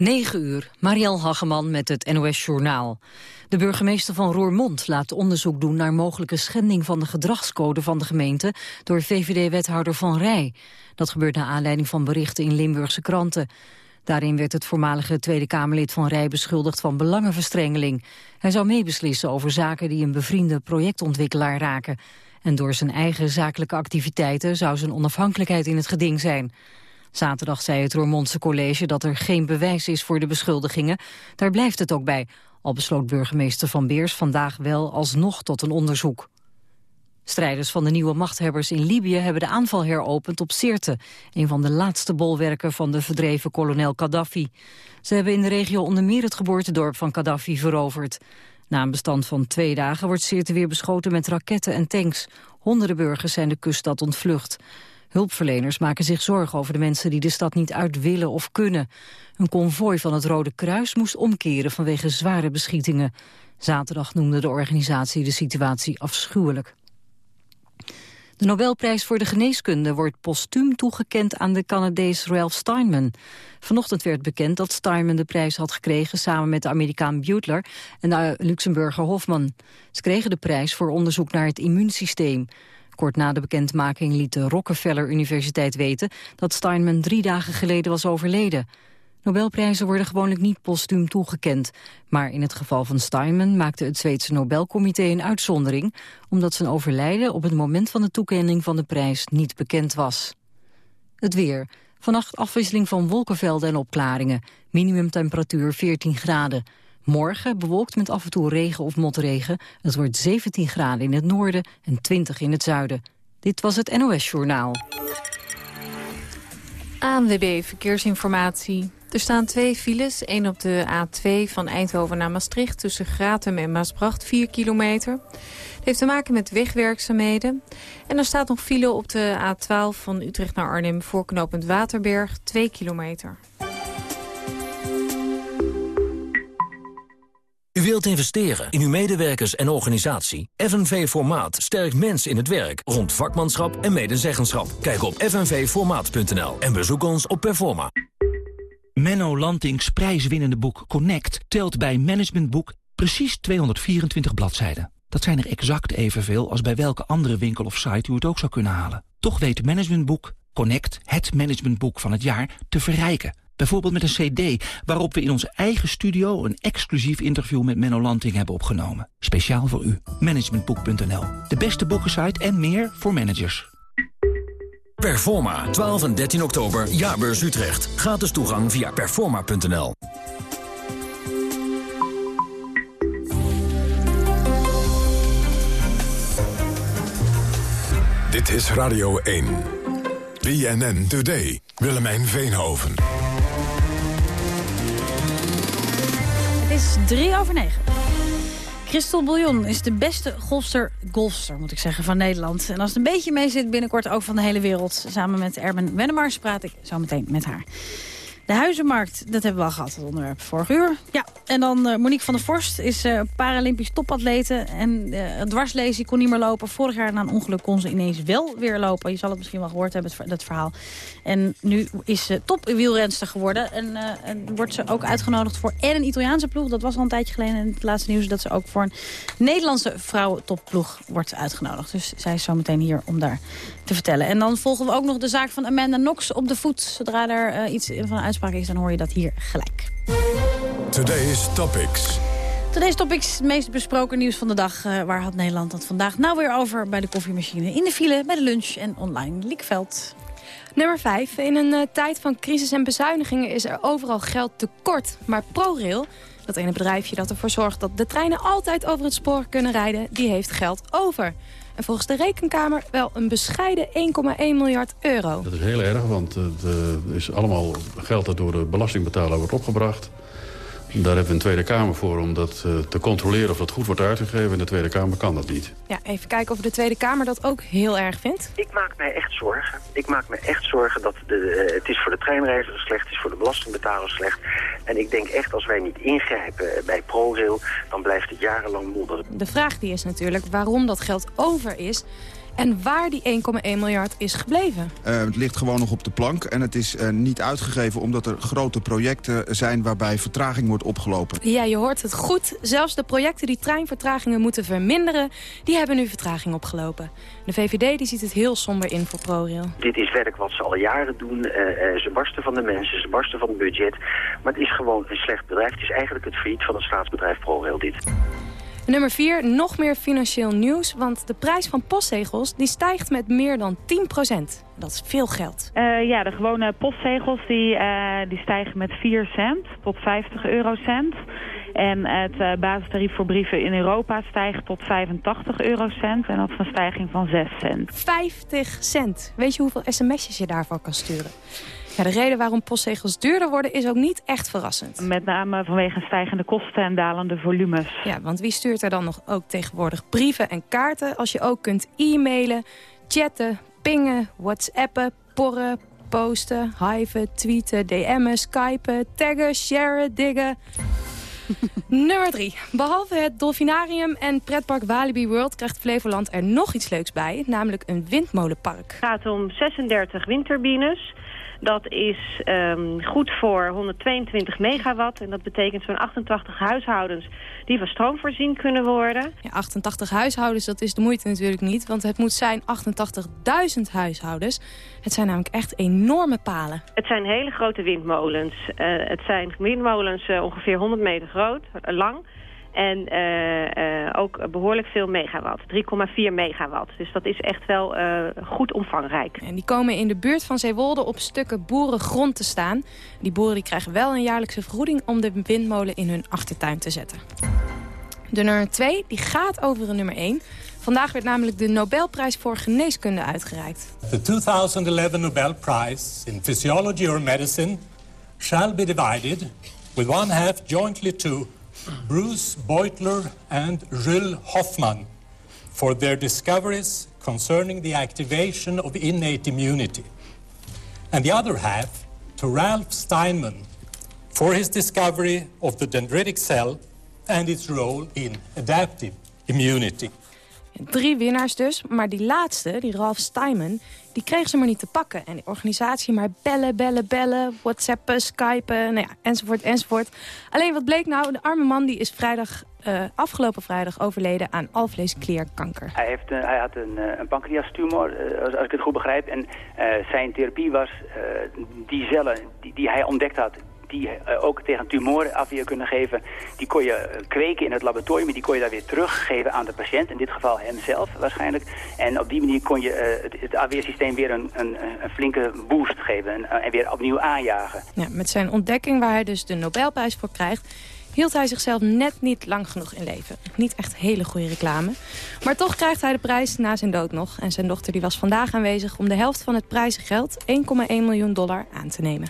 9 uur, Marielle Hageman met het NOS Journaal. De burgemeester van Roermond laat onderzoek doen naar mogelijke schending van de gedragscode van de gemeente door VVD-wethouder Van Rij. Dat gebeurt naar aanleiding van berichten in Limburgse kranten. Daarin werd het voormalige Tweede Kamerlid Van Rij beschuldigd van belangenverstrengeling. Hij zou meebeslissen over zaken die een bevriende projectontwikkelaar raken. En door zijn eigen zakelijke activiteiten zou zijn onafhankelijkheid in het geding zijn. Zaterdag zei het Roermondse college dat er geen bewijs is voor de beschuldigingen. Daar blijft het ook bij, al besloot burgemeester Van Beers vandaag wel alsnog tot een onderzoek. Strijders van de nieuwe machthebbers in Libië hebben de aanval heropend op Sirte, een van de laatste bolwerken van de verdreven kolonel Gaddafi. Ze hebben in de regio onder meer het geboortedorp van Gaddafi veroverd. Na een bestand van twee dagen wordt Sirte weer beschoten met raketten en tanks. Honderden burgers zijn de kuststad ontvlucht. Hulpverleners maken zich zorgen over de mensen die de stad niet uit willen of kunnen. Een konvooi van het Rode Kruis moest omkeren vanwege zware beschietingen. Zaterdag noemde de organisatie de situatie afschuwelijk. De Nobelprijs voor de geneeskunde wordt postuum toegekend aan de Canadees Ralph Steinman. Vanochtend werd bekend dat Steinman de prijs had gekregen samen met de Amerikaan Butler en de Luxemburger Hofman. Ze kregen de prijs voor onderzoek naar het immuunsysteem. Kort na de bekendmaking liet de Rockefeller Universiteit weten dat Steinman drie dagen geleden was overleden. Nobelprijzen worden gewoonlijk niet postuum toegekend. Maar in het geval van Steinman maakte het Zweedse Nobelcomité een uitzondering... omdat zijn overlijden op het moment van de toekenning van de prijs niet bekend was. Het weer. Vannacht afwisseling van wolkenvelden en opklaringen. Minimumtemperatuur 14 graden. Morgen bewolkt met af en toe regen of motregen. Het wordt 17 graden in het noorden en 20 in het zuiden. Dit was het NOS Journaal. ANWB Verkeersinformatie. Er staan twee files, één op de A2 van Eindhoven naar Maastricht... tussen Gratum en Maasbracht, 4 kilometer. Het heeft te maken met wegwerkzaamheden. En er staat nog file op de A12 van Utrecht naar Arnhem... voorknopend Waterberg, 2 kilometer. U wilt investeren in uw medewerkers en organisatie? FNV Formaat sterkt mensen in het werk rond vakmanschap en medezeggenschap. Kijk op fnvformaat.nl en bezoek ons op Performa. Menno Lantings prijswinnende boek Connect telt bij Management Boek precies 224 bladzijden. Dat zijn er exact evenveel als bij welke andere winkel of site u het ook zou kunnen halen. Toch weet Management Boek Connect, het managementboek van het jaar, te verrijken. Bijvoorbeeld met een cd waarop we in onze eigen studio... een exclusief interview met Menno Lanting hebben opgenomen. Speciaal voor u. Managementboek.nl. De beste boekensite en meer voor managers. Performa, 12 en 13 oktober, Jaarbeurs Utrecht. Gratis toegang via performa.nl. Dit is Radio 1. BNN Today. Willemijn Veenhoven. Is drie over negen. Christel Bouillon is de beste golfster, golfster moet ik zeggen, van Nederland. En als het een beetje mee zit, binnenkort ook van de hele wereld. Samen met Erben Wennemars praat ik zo meteen met haar. De huizenmarkt, dat hebben we al gehad, het onderwerp vorig uur. Ja, en dan uh, Monique van der Vorst is uh, Paralympisch topatlete. En uh, dwarslezen kon niet meer lopen. Vorig jaar na een ongeluk kon ze ineens wel weer lopen. Je zal het misschien wel gehoord hebben, dat verhaal. En nu is ze topwielrenster geworden. En, wordt ze ook uitgenodigd voor en een Italiaanse ploeg. Dat was al een tijdje geleden in het laatste nieuws. Dat ze ook voor een Nederlandse vrouwentopploeg wordt uitgenodigd. Dus zij is zo meteen hier om daar te vertellen. En dan volgen we ook nog de zaak van Amanda Knox op de voet. Zodra er iets van een is, dan hoor je dat hier gelijk. Today's Topics. Today's Topics, het meest besproken nieuws van de dag. Uh, waar had Nederland dat vandaag nou weer over? Bij de koffiemachine, in de file, bij de lunch en online. Liekveld. Nummer 5. In een uh, tijd van crisis en bezuinigingen is er overal geld tekort. Maar ProRail, dat ene bedrijfje dat ervoor zorgt dat de treinen altijd over het spoor kunnen rijden, die heeft geld over. En volgens de Rekenkamer wel een bescheiden 1,1 miljard euro. Dat is heel erg, want het is allemaal geld dat door de belastingbetaler wordt opgebracht. Daar hebben we een Tweede Kamer voor om dat uh, te controleren of dat goed wordt uitgegeven. En de Tweede Kamer kan dat niet. Ja, even kijken of de Tweede Kamer dat ook heel erg vindt. Ik maak mij echt zorgen. Ik maak me echt zorgen dat de, uh, het is voor de treinreizigers slecht, het is voor de belastingbetalers slecht. En ik denk echt als wij niet ingrijpen bij ProRail, dan blijft het jarenlang modderen. De vraag die is natuurlijk waarom dat geld over is En waar die 1,1 miljard is gebleven. Uh, het ligt gewoon nog op de plank en het is uh, niet uitgegeven... omdat er grote projecten zijn waarbij vertraging wordt opgelopen. Ja, je hoort het goed. Zelfs de projecten die treinvertragingen moeten verminderen... die hebben nu vertraging opgelopen. De VVD die ziet het heel somber in voor ProRail. Dit is werk wat ze al jaren doen. Uh, ze barsten van de mensen, ze barsten van het budget. Maar het is gewoon een slecht bedrijf. Het is eigenlijk het failliet van het staatsbedrijf ProRail dit. Nummer 4, nog meer financieel nieuws. Want de prijs van postzegels die stijgt met meer dan 10% Dat is veel geld. Uh, ja, de gewone postzegels die, uh, die stijgen met 4 cent tot 50 eurocent. En het uh, basistarief voor brieven in Europa stijgt tot 85 eurocent. En dat is een stijging van 6 cent. 50 cent. Weet je hoeveel sms'jes je daarvoor kan sturen? Ja, de reden waarom postzegels duurder worden is ook niet echt verrassend. Met name vanwege stijgende kosten en dalende volumes. Ja, want wie stuurt er dan nog ook tegenwoordig brieven en kaarten... als je ook kunt e-mailen, chatten, pingen, whatsappen, porren, posten, hiven, tweeten, DM'en, skypen, taggen, sharen, diggen... Nummer 3. Behalve het Dolfinarium en pretpark Walibi World... krijgt Flevoland er nog iets leuks bij, namelijk een windmolenpark. Het gaat om 36 windturbines... Dat is um, goed voor 122 megawatt. En dat betekent zo'n 88 huishoudens die van stroom voorzien kunnen worden. Ja, 88 huishoudens, dat is de moeite natuurlijk niet. Want het moet zijn 88.000 huishoudens. Het zijn namelijk echt enorme palen. Het zijn hele grote windmolens. Uh, het zijn windmolens uh, ongeveer 100 meter groot, uh, lang... En uh, uh, ook behoorlijk veel megawatt. 3,4 megawatt. Dus dat is echt wel uh, goed omvangrijk. En die komen in de buurt van Zeewolde op stukken boerengrond te staan. Die boeren die krijgen wel een jaarlijkse vergoeding... om de windmolen in hun achtertuin te zetten. De nummer 2 die gaat over de nummer 1. Vandaag werd namelijk de Nobelprijs voor geneeskunde uitgereikt. The 2011 Nobel Prize in Physiology or Medicine... shall be divided with one half jointly to... Bruce Beutler and Jules Hoffman for their discoveries concerning the activation of innate immunity. And the other half to Ralph Steinman for his discovery of the dendritic cell and its role in adaptive immunity. Drie winnaars dus, maar die laatste, die Ralph Steinman... die kreeg ze maar niet te pakken. En die organisatie maar bellen, bellen, bellen, whatsappen, skypen, nou ja, enzovoort, enzovoort. Alleen wat bleek nou, de arme man die is vrijdag, uh, afgelopen vrijdag overleden aan alvleesklierkanker. Hij, heeft, hij had een, uh, een pancreastumor, als, als, ik het goed begrijp. En zijn therapie was die cellen die hij ontdekt had die uh, ook tegen tumorafweer kunnen geven. Die kon je eh, kweken in het laboratorium, die kon je daar weer teruggeven aan de patiënt. In dit geval hemzelf waarschijnlijk. En op die manier kon je uh, het, het afweersysteem weer een, een, een, flinke boost geven en, en weer opnieuw aanjagen. Ja, met zijn ontdekking waar hij dus de Nobelprijs voor krijgt hield hij zichzelf net niet lang genoeg in leven. Niet echt hele goede reclame. Maar toch krijgt hij de prijs na zijn dood nog. En zijn dochter die was vandaag aanwezig om de helft van het prijzengeld, 1,1 miljoen dollar, aan te nemen.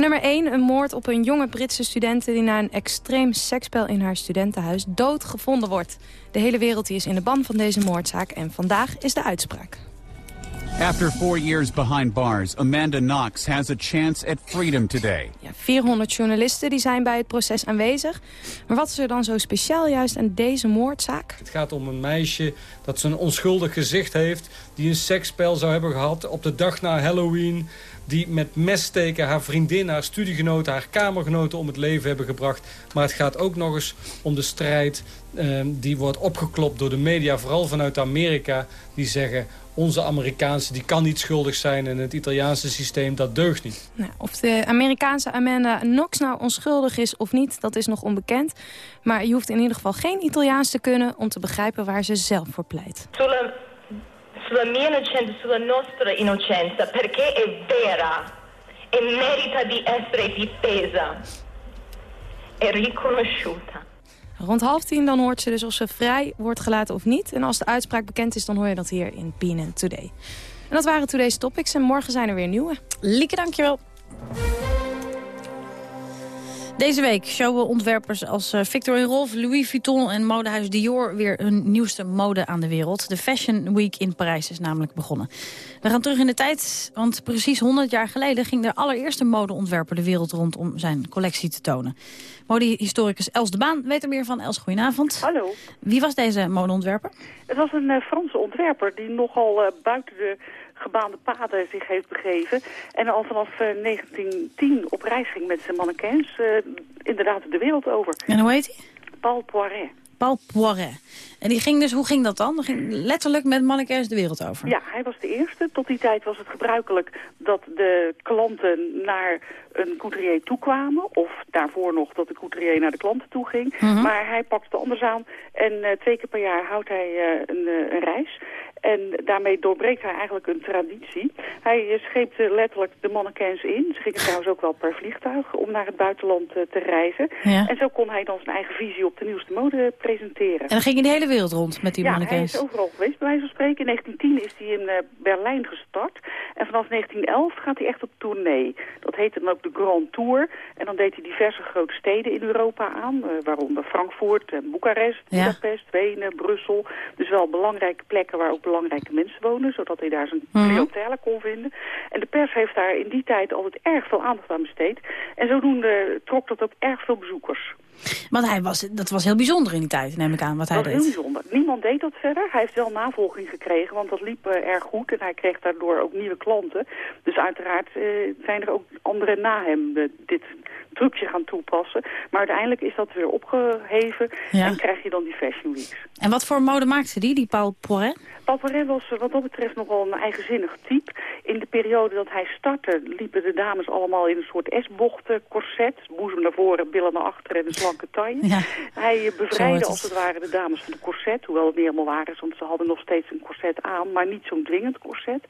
En nummer 1, een moord op een jonge Britse studente... die na een extreem seksspel in haar studentenhuis dood gevonden wordt. De hele wereld is in de ban van deze moordzaak en vandaag is de uitspraak. After four years behind bars, Amanda Knox has a chance at freedom today. Ja, 400 journalisten die zijn bij het proces aanwezig. Maar wat is er dan zo speciaal juist aan deze moordzaak? Het gaat om een meisje dat zijn onschuldig gezicht heeft... die een seksspel zou hebben gehad op de dag na Halloween die met messteken haar vriendin, haar studiegenoten, haar kamergenoten om het leven hebben gebracht. Maar het gaat ook nog eens om de strijd uh, die wordt opgeklopt door de media, vooral vanuit Amerika. Die zeggen, onze Amerikaanse die kan niet schuldig zijn en het Italiaanse systeem dat deugt niet. Nou, of de Amerikaanse Amanda Knox nou onschuldig is of niet, dat is nog onbekend. Maar je hoeft in ieder geval geen Italiaans te kunnen om te begrijpen waar ze zelf voor pleit. Sulla mia e merita e riconosciuta. Rond half tien dan hoort ze dus of ze vrij wordt gelaten of niet. En als de uitspraak bekend is, dan hoor je dat hier in BNN Today. En dat waren Today's Topics en morgen zijn er weer nieuwe. Lieke, dankjewel. Deze week showen ontwerpers als eh, Victor Rolf, Louis Vuitton en modehuis Dior weer hun nieuwste mode aan de wereld. De Fashion Week in Parijs is namelijk begonnen. We gaan terug in de tijd, want precies 100 jaar geleden ging de allereerste modeontwerper de wereld rond om zijn collectie te tonen. Modehistoricus Els de Baan weet er meer van. Els, goedenavond. Hallo. Wie was deze modeontwerper? Het was een uh, Franse ontwerper die nogal uh, buiten de gebaande paden zich heeft begeven. En al vanaf uh, 1910 op reis ging met zijn mannequins inderdaad de wereld over. En hoe heet hij? Paul Poiret. Paul Poiret. En die ging dus, hoe ging dat dan? Die ging letterlijk met mannequins de wereld over? Ja, hij was de eerste. Tot die tijd was het gebruikelijk dat de klanten naar een couturier toekwamen. Of daarvoor nog dat de couturier naar de klanten toe ging. Mhm. Mm -hmm. Maar hij pakte anders aan. En uh, twee keer per jaar houdt hij uh, een, uh, een, reis. En daarmee doorbreekt hij eigenlijk een traditie. Hij scheepte letterlijk de mannequins in. Ze gingen trouwens ook wel per vliegtuig om naar het buitenland te reizen. Ja. En zo kon hij dan zijn eigen visie op de nieuwste mode presenteren. En dan ging hij de hele wereld rond met die ja, mannequins? Ja, hij is overal geweest bij wijze van spreken. In 1910 is hij in uh, Berlijn gestart. En vanaf 1911 gaat hij echt op tournee. Dat heette dan ook de Grand Tour. En dan deed hij diverse grote steden in Europa aan. Waaronder Frankfurt, Boekarest, Ja. Budapest, Wenen, Brussel. Dus wel belangrijke plekken waar ook belangrijke mensen wonen. Zodat hij daar zijn Mhm. cliëntele kon vinden. En de pers heeft daar in die tijd altijd erg veel aandacht aan besteed. En zodoende trok dat ook erg veel bezoekers. Want hij was, dat was heel bijzonder in die tijd, neem ik aan, wat hij Dat deed. heel bijzonder. Niemand deed dat verder. Hij heeft wel navolging gekregen, want dat liep uh, erg goed. En hij kreeg daardoor ook nieuwe klanten. Dus uiteraard uh, zijn er ook anderen na hem uh, dit trucje gaan toepassen. Maar uiteindelijk is dat weer opgeheven Ja. en krijg je dan die Fashion Weeks. En wat voor mode maakte die, die Paul Poiret? Paul Poiret was wat dat betreft nogal een eigenzinnig type. In de periode dat hij startte liepen de dames allemaal in een soort S-bochten corset. Boezem naar voren, billen naar achteren en een Ja. Hij bevrijdde het als het ware de dames van de corset. Hoewel het niet helemaal waar is, want ze hadden nog steeds een corset aan. Maar niet zo'n dwingend corset.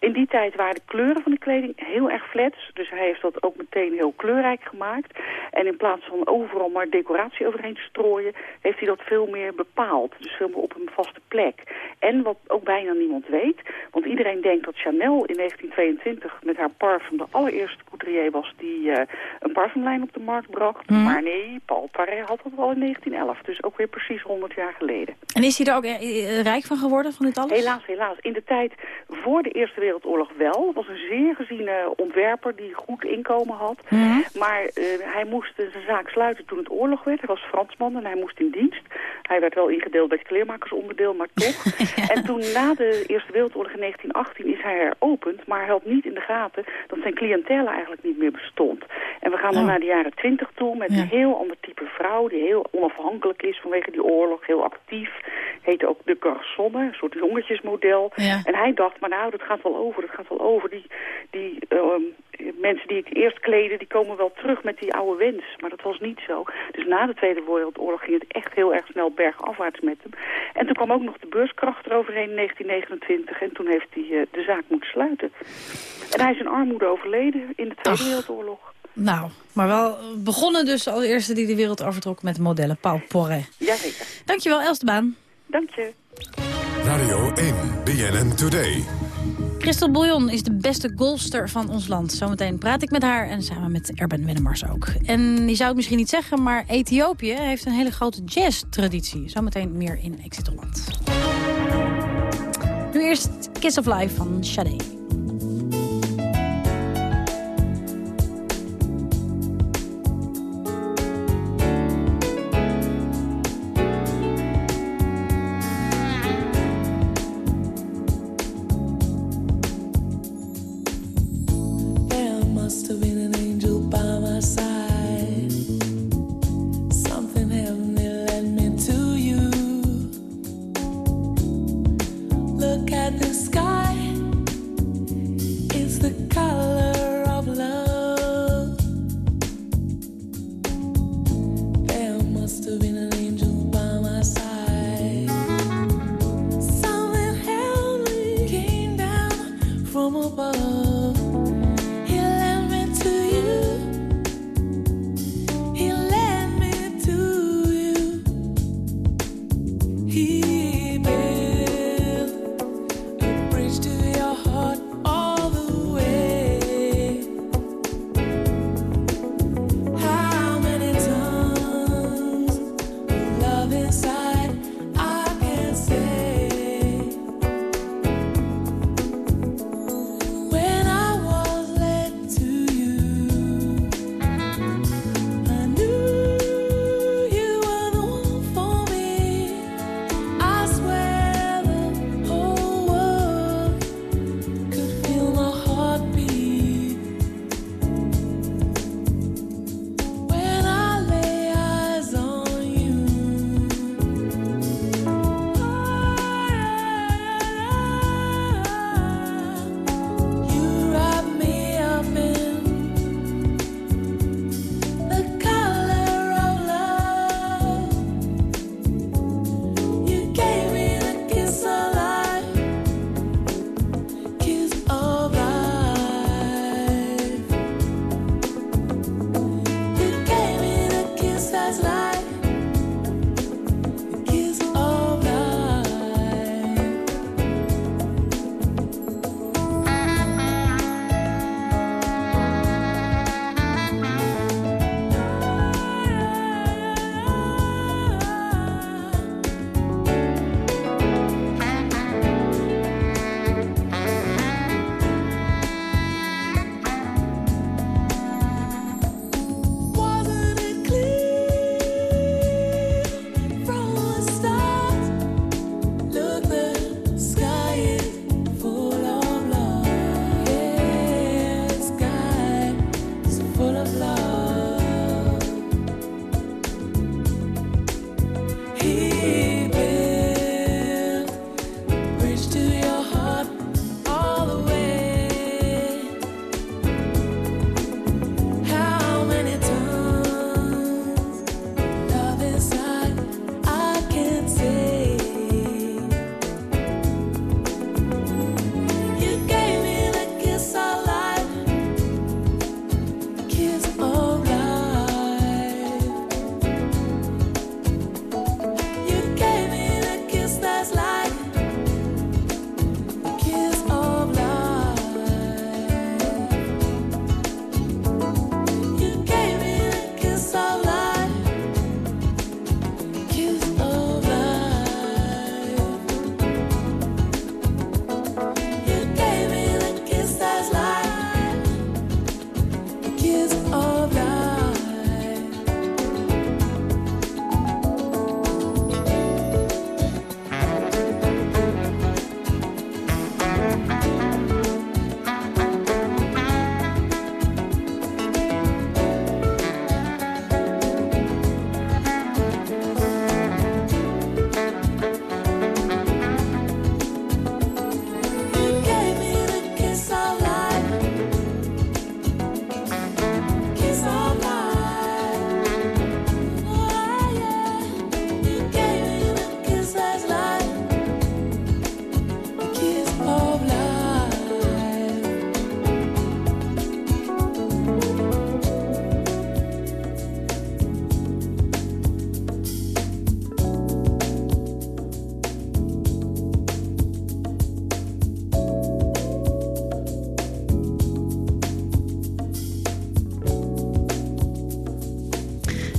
In die tijd waren de kleuren van de kleding heel erg flats. Dus hij heeft dat ook meteen heel kleurrijk gemaakt. En in plaats van overal maar decoratie overheen te strooien... heeft hij dat veel meer bepaald. Dus veel meer op een vaste plek. En wat ook bijna niemand weet... want iedereen denkt dat Chanel in 1922 met haar parfum... de allereerste couturier was die uh, een parfumlijn op de markt bracht. Mhm. Maar nee, Paul Paré had dat al in 1911. Dus ook weer precies 100 jaar geleden. En is hij er ook eh, rijk van geworden, van dit alles? Helaas, helaas. In de tijd voor de Eerste Wereldoorlog wel. Het was een zeer geziene ontwerper die goed inkomen had. Mhm. Maar uh, hij moest zijn zaak sluiten toen het oorlog werd. Hij was Fransman en hij moest in dienst. Hij werd wel ingedeeld bij het kleermakersonderdeel, maar toch. En toen na de Eerste Wereldoorlog in 1918 is hij heropend. Maar hij had niet in de gaten dat zijn cliëntele eigenlijk niet meer bestond. En we gaan dan Oh. naar de jaren 20 toe met Ja. een heel ander type vrouw... die heel onafhankelijk is vanwege die oorlog, heel actief. Heet ook de garçonne, een soort jongetjesmodel. En hij dacht, maar nou, dat gaat wel over, dat gaat wel over. Die, die ehm, mensen die ik eerst kleden, die komen wel terug met die oude wens. Maar dat was niet zo. Dus na de Tweede Wereldoorlog ging het echt heel erg snel bergafwaarts met hem. En toen kwam ook nog de beurskracht eroverheen in 1929. En toen heeft hij eh, de zaak moeten sluiten. En hij is in armoede overleden in de Tweede Ach. Wereldoorlog. Nou, maar wel begonnen dus als eerste die de wereld overtrok met modellen. Paul Poiret. Jazeker. Dankjewel, Els de Baan. Dank je. Radio 1, BNN Today. Christel Bouillon is de beste golfster van ons land. Zometeen praat ik met haar en samen met Erben Wennemars ook. En je zou het misschien niet zeggen, maar Ethiopië heeft een hele grote jazz-traditie. Zometeen meer in Exit Holland. Nu eerst Kiss of Life van Sade.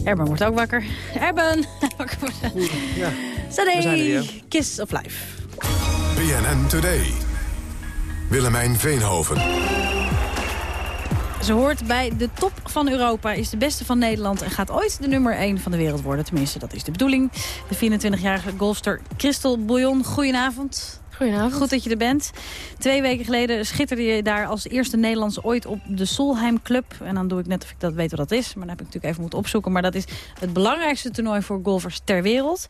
Erben wordt ook wakker. Erben! wakker worden. Ja, Saday, we zijn er weer. Kiss of Life. BNN Today. Willemijn Veenhoven. Ze hoort bij de top van Europa, is de beste van Nederland... en gaat ooit de nummer 1 van de wereld worden. Tenminste, dat is de bedoeling. De 24-jarige golfster Christel Bouillon, goedenavond. Goedenavond. Goed dat je er bent. Twee weken geleden schitterde je daar als eerste Nederlands ooit op de Solheim Club. En dan doe ik net of ik dat weet wat dat is. Maar dat heb ik natuurlijk even moeten opzoeken. Maar dat is het belangrijkste toernooi voor golfers ter wereld.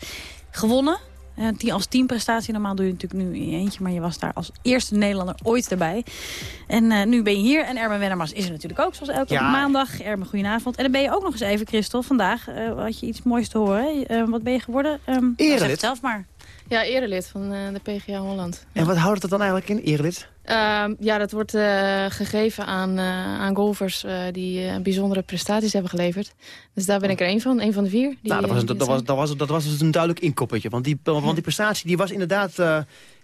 Gewonnen. Eh, als teamprestatie. Normaal doe je natuurlijk nu in je eentje. Maar je was daar als eerste Nederlander ooit erbij. En eh, nu ben je hier. En Erben Wennemars is er natuurlijk ook. Zoals elke Ja. maandag. Erben, goedenavond. En dan ben je ook nog eens even, Christel. Vandaag eh, had je iets moois te horen. wat ben je geworden? Ehm zeg Erelid. het zelf maar. Ja, erelid van eh, de PGA Holland. En wat houdt het dan eigenlijk in, erelid? Ehm, ja, dat wordt eh, gegeven aan, eh, aan golfers die bijzondere prestaties hebben geleverd. Dus daar ben ik er één van, één van de vier. Die, nou, dat was, dat, was, dat, was, dat was dus een duidelijk inkoppertje. Want die, want die prestatie die was inderdaad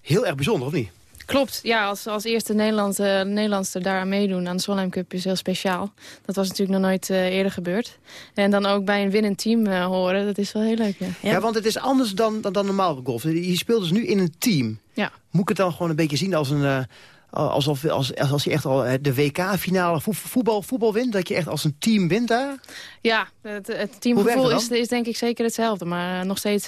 heel erg bijzonder, of niet? Klopt, ja, als, als eerste Nederland, Nederlandse daar aan meedoen aan de Solheim Cup is heel speciaal. Dat was natuurlijk nog nooit eh, eerder gebeurd. En dan ook bij een winnend team eh, horen, dat is wel heel leuk. Ja, Ja, want het is anders dan, dan, dan normaal golf. Je speelt dus nu in een team. Ja. Moet ik het dan gewoon een beetje zien als een... alsof als, als je echt al de WK-finale voetbal, voetbal wint? Dat je echt als een team wint daar? Ja, het, het teamgevoel is, is denk ik zeker hetzelfde. Maar nog steeds,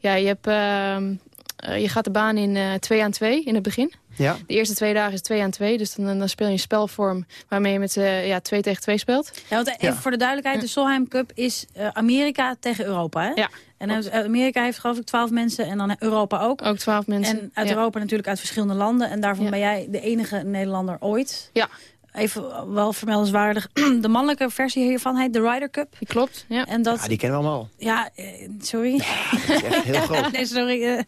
ja, je, hebt, ehm, eh, je gaat de baan in eh, twee aan twee in het begin. Ja. De eerste twee dagen is 2 aan 2. Dus dan, dan speel je een spelvorm waarmee je met uh, ja, 2 tegen 2 speelt. Ja, want even voor de duidelijkheid, de Solheim Cup is uh, Amerika tegen Europa, hè? Ja. En uit Amerika heeft geloof ik 12 mensen en dan Europa ook. Ook 12 mensen. En uit ja. Europa natuurlijk uit verschillende landen. En daarvan Ja. ben jij de enige Nederlander ooit. Ja. Even wel vermeldenswaardig. De mannelijke versie hiervan heet de Ryder Cup. Die klopt, ja. En dat, Ja, die kennen we allemaal. ja, eh, sorry. Echt heel groot. nee, sorry. eh,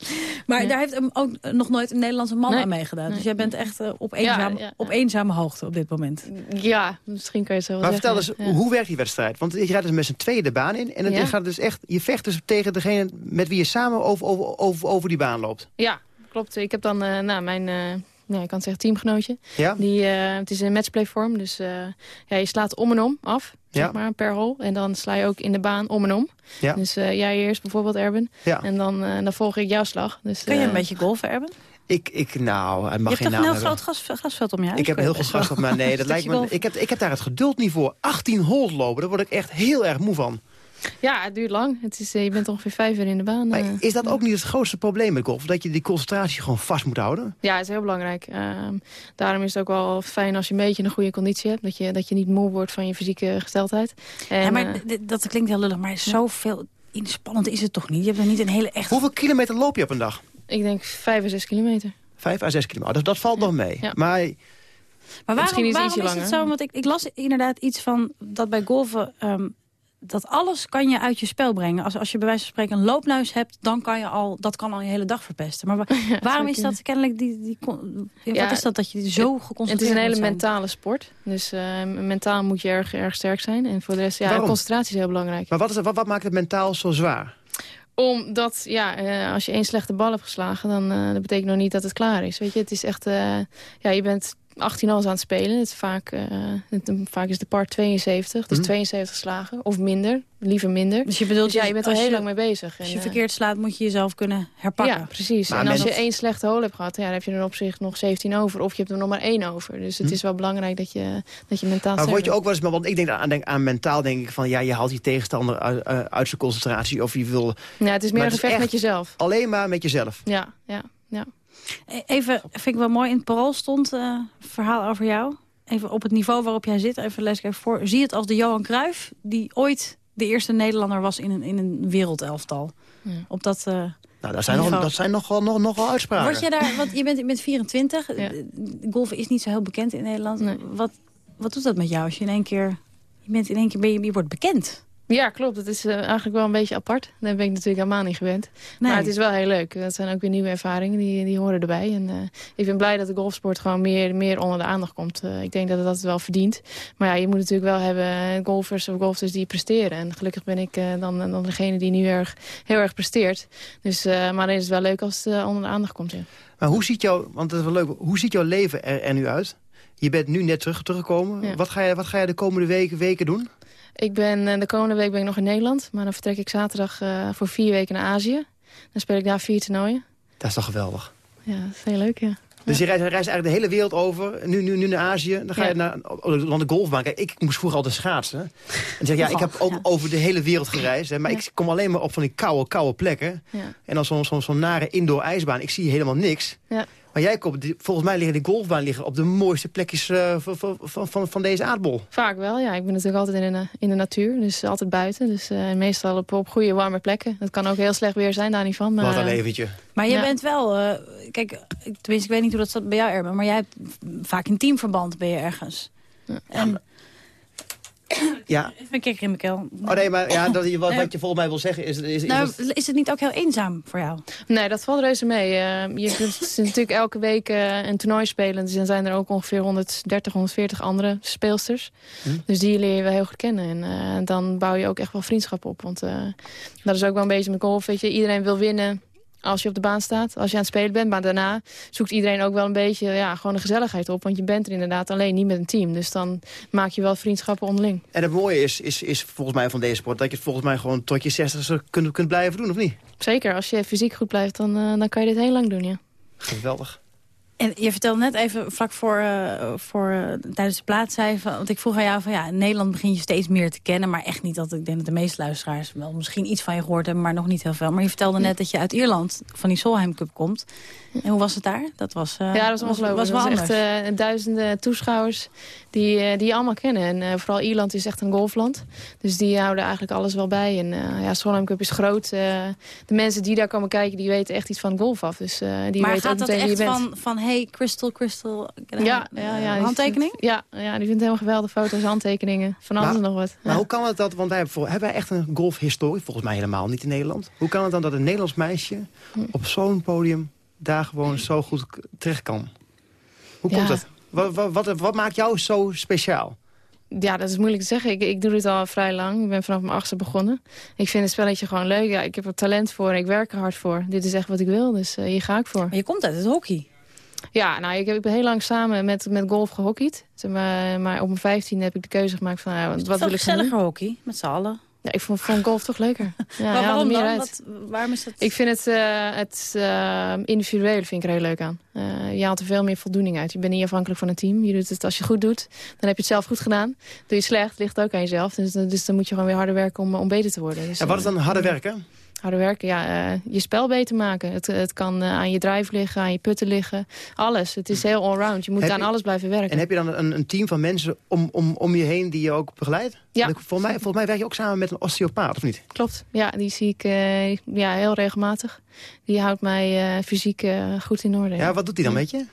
maar Ja. daar heeft ook nog nooit een Nederlandse man Nee. aan meegedaan. Dus jij bent echt eh, op, eenzaam, op eenzame hoogte op dit moment. Ja, misschien kan je zo wel Maar vertel eens, ja. hoe werkt die wedstrijd? Want je rijdt dus met z'n tweeën de baan in. En het gaat dus echt, je vecht dus tegen degene met wie je samen over, over, over, over die baan loopt. Ja, klopt. Ik heb dan eh, nou, mijn, ja, ik kan het zeggen, teamgenootje. Ja? Die, eh, het is een matchplayvorm, dus eh, ja, je slaat om en om af, Ja. zeg maar, per hole. En dan sla je ook in de baan om en om. Ja. Dus eh, jij eerst bijvoorbeeld, Erben. Ja. En dan, eh, dan volg ik jouw slag. Dus, Kun je een beetje golfen, Erben? Ik, ik, nou, het Je mag hebt geen toch een naam heel groot gas, gasveld om je huis? Ik heb een heel je best gast op, maar nee, dat lijkt me, ik, heb, ik heb daar het geduld niet voor. 18 holes lopen, daar word ik echt heel erg moe van. Ja, het duurt lang. Het is, eh, je bent ongeveer vijf uur in de baan. Maar eh. is dat ook niet het grootste probleem met golf? Dat je die concentratie gewoon vast moet houden? Ja, het is heel belangrijk. Ehm, daarom is het ook wel fijn als je een beetje een goede conditie hebt. Dat je, dat je niet moe wordt van je fysieke gesteldheid. En, ja, maar eh, dat klinkt heel lullig, maar zoveel inspannend is het toch niet? Je hebt er niet een hele echt... Hoeveel kilometer loop je op een dag? ik denk vijf à zes kilometer. Vijf à zes kilometer. Dat, dat valt nog mee. Ja. Maar Maar Misschien waarom, is het waarom is het zo? Want ik, ik las inderdaad iets van dat bij golven... ehm, dat alles kan je uit je spel brengen. Als, als je bij wijze van spreken een loopneus hebt... dan kan je al, dat kan al je hele dag verpesten. Maar wa- waarom is dat kennelijk die... die Ja, wat is dat dat je zo geconcentreerd Het is een hele mentale sport. Dus eh, mentaal moet je erg, erg sterk zijn. En voor de rest, ja, Waarom? concentratie is heel belangrijk. Maar wat, is, wat, wat maakt het mentaal zo zwaar? Omdat, ja, eh, als je één slechte bal hebt geslagen... dan eh, dat betekent nog niet dat het klaar is. Weet je, het is echt... eh, ja, je bent 18 als aan het spelen. Het is vaak, eh, het, vaak is de par 72. Dus Mhm. 72 slagen. Of minder. Liever minder. Dus je bedoelt, Dus ja, je bent er als heel je- lang mee bezig. Als je eh, verkeerd slaat, moet je jezelf kunnen herpakken. Ja, precies. Maar en als je één slechte hole hebt gehad, ja, dan heb je er op zich nog 17 over. Of je hebt er nog maar één over. Dus het Hm. is wel belangrijk dat je, dat je mentaal Maar word je ook wel eens, maar want ik denk aan, denk, aan mentaal denk ik van ja, je haalt die tegenstander uit, eh, uit zijn concentratie of je wil. Ja, het is meer een gevecht echt met jezelf. Alleen maar met jezelf. Ja, ja, ja. E- Even, vind ik wel mooi, in het parool stond eh, verhaal over jou. Even op het niveau waarop jij zit, even lees ik even voor. Zie het als de Johan Cruijff, die ooit de eerste Nederlander was in een, in een wereldelftal. Op dat eh, Nou, dat zijn, nog, niveau. dat zijn nogal, nog, nogal uitspraken. Word je daar, want je bent, je bent 24, eh, golfen is niet zo heel bekend in Nederland. Wat, wat doet dat met jou als je in één keer, je bent in één keer, ben je, je wordt bekend? Ja, klopt. Het is eh, eigenlijk wel een beetje apart. Daar ben ik natuurlijk helemaal niet gewend. Nee. Maar het is wel heel leuk. Dat zijn ook weer nieuwe ervaringen, die, die horen erbij. En eh, ik ben blij dat de golfsport gewoon meer, meer onder de aandacht komt. Eh, ik denk dat het dat wel verdient. Maar ja, je moet natuurlijk wel hebben golfers of golfers die presteren. En gelukkig ben ik dan, dan degene die nu erg, heel erg presteert. Dus, maar dan is het wel leuk als het onder de aandacht komt. Ja. Maar hoe ziet, jouw, want dat is wel leuk, hoe ziet jouw leven er, er nu uit? Je bent nu net terug, teruggekomen. Ja. Wat, ga je, wat ga je de komende weken, weken doen? Ik ben, eh, de komende week ben ik nog in Nederland. Maar dan vertrek ik zaterdag eh, voor vier weken naar Azië. Dan speel ik daar vier toernooien. Dat is toch geweldig? Ja, dat is heel leuk, ja. Dus je reist, reist eigenlijk de hele wereld over, nu, nu, nu naar Azië. Dan ga je Ja. naar naar de golfbaan. Kijk, ik moest vroeger altijd schaatsen. En zeg, ja, ik heb ook over de hele wereld gereisd. Hè, maar ik kom alleen maar op van die koude, koude plekken. Ja. En dan zo'n zo'n zo'n nare indoor ijsbaan. Ik zie helemaal niks. Ja. Maar jij komt, die- volgens mij liggen die golfbaan liggen op de mooiste plekjes eh, van, van, van, deze aardbol. Vaak wel, ja. Ik ben natuurlijk altijd in de, in de natuur, dus altijd buiten. Dus eh, meestal op, op goede, warme plekken. Het kan ook heel slecht weer zijn, daar niet van. Maar, Wat een eh, leventje. Maar je Ja. bent wel, eh, kijk, ik- tenminste ik weet niet hoe dat staat bij jou Erben, maar jij hebt vaak in teamverband ben je ergens. En, Ja. even een kikker in mijn keel. Oh nee, maar ja, dat, wat, Nee. wat je volgens mij wil zeggen is... is, is Nou, is het niet ook heel eenzaam voor jou? Nee, dat valt reuze mee. Eh, je kunt natuurlijk elke week eh, een toernooi spelen. Dus dan zijn er ook ongeveer 130, 140 andere speelsters. Hm. Dus die leer je wel heel goed kennen. En eh, dan bouw je ook echt wel vriendschap op. Want eh, dat is ook wel een beetje met golf. Weet je. Iedereen wil winnen als je op de baan staat. Als je aan het spelen bent. Maar daarna zoekt iedereen ook wel een beetje ja, gewoon de gezelligheid op. Want je bent er inderdaad alleen niet met een team. Dus dan maak je wel vriendschappen onderling. En het mooie is, is, is volgens mij van deze sport... dat je het volgens mij gewoon tot je 60 kunt, kunt blijven doen, of niet? Zeker, als je fysiek goed blijft, dan, eh, dan kan je dit heel lang doen, ja. Geweldig. En je vertelde net even vlak voor, eh, voor eh, tijdens de plaats zei van, want ik vroeg aan jou van ja, in Nederland begin je steeds meer te kennen, maar echt niet dat ik denk dat de meeste luisteraars wel misschien iets van je gehoord hebben, maar nog niet heel veel. Maar je vertelde net dat je uit Ierland van die Solheim Cup komt. En hoe was het daar? Dat was, eh, ja, dat was ongelooflijk. Was, Was wel echt duizenden toeschouwers die, die je allemaal kennen. En vooral Ierland is echt een golfland. Dus die houden eigenlijk alles wel bij. En ja, Solheim Cup is groot. De mensen die daar komen kijken, die weten echt iets van golf af. Dus die maar weten gaat ook dat meteen wie echt je bent. van, van hey, Crystal, Crystal, ja, ja, ja, die handtekening? Vindt, ja, ja, die vindt helemaal geweldig. Foto's, handtekeningen, van alles nog wat. Maar hoe kan het dat, want wij hebben, voor, hebben wij echt een golfhistorie? Volgens mij helemaal niet in Nederland. Hoe kan het dan dat een Nederlands meisje op zo'n podium daar gewoon zo goed terecht kan? Hoe komt Ja. dat? Wat, wat, wat, wat maakt jou zo speciaal? Ja, dat is moeilijk te zeggen. Ik, ik doe dit al vrij lang. Ik ben vanaf mijn achtste begonnen. Ik vind het spelletje gewoon leuk. Ja, ik heb er talent voor en ik werk er hard voor. Dit is echt wat ik wil, dus uh, hier ga ik voor. Maar je komt uit het hockey. Ja, nou, ik heb ik ben heel lang samen met, met golf gehockeyd. Maar, maar op mijn vijftiende heb ik de keuze gemaakt van... Ja, wat wil ik gezelliger doen? hockey, met z'n allen. Ja, ik vond, vond golf toch leuker. Ja, maar waarom meer dan? uit. Wat, waarom is dat? Ik vind het, eh, het individuele vind ik er heel leuk aan. Eh, je haalt er veel meer voldoening uit. Je bent niet afhankelijk van een team. Je doet het, als je goed doet, dan heb je het zelf goed gedaan. Doe je slecht, ligt het ook aan jezelf. Dus, dus dan moet je gewoon weer harder werken om, om beter te worden. Dus, En wat is dan harder werken? Harder werken, ja. eh, je spel beter maken. Het, het kan eh, aan je drive liggen, aan je putten liggen. Alles. Het is heel allround. Je moet Heb aan je- alles blijven werken. En heb je dan een, een team van mensen om, om, om je heen die je ook begeleidt? Ja. Ik- Volgens mij, volgens mij werk je ook samen met een osteopaat, of niet? Klopt, ja, die zie ik eh, ja, heel regelmatig. Die houdt mij eh, fysiek eh, goed in orde. Ja, wat doet hij dan met je?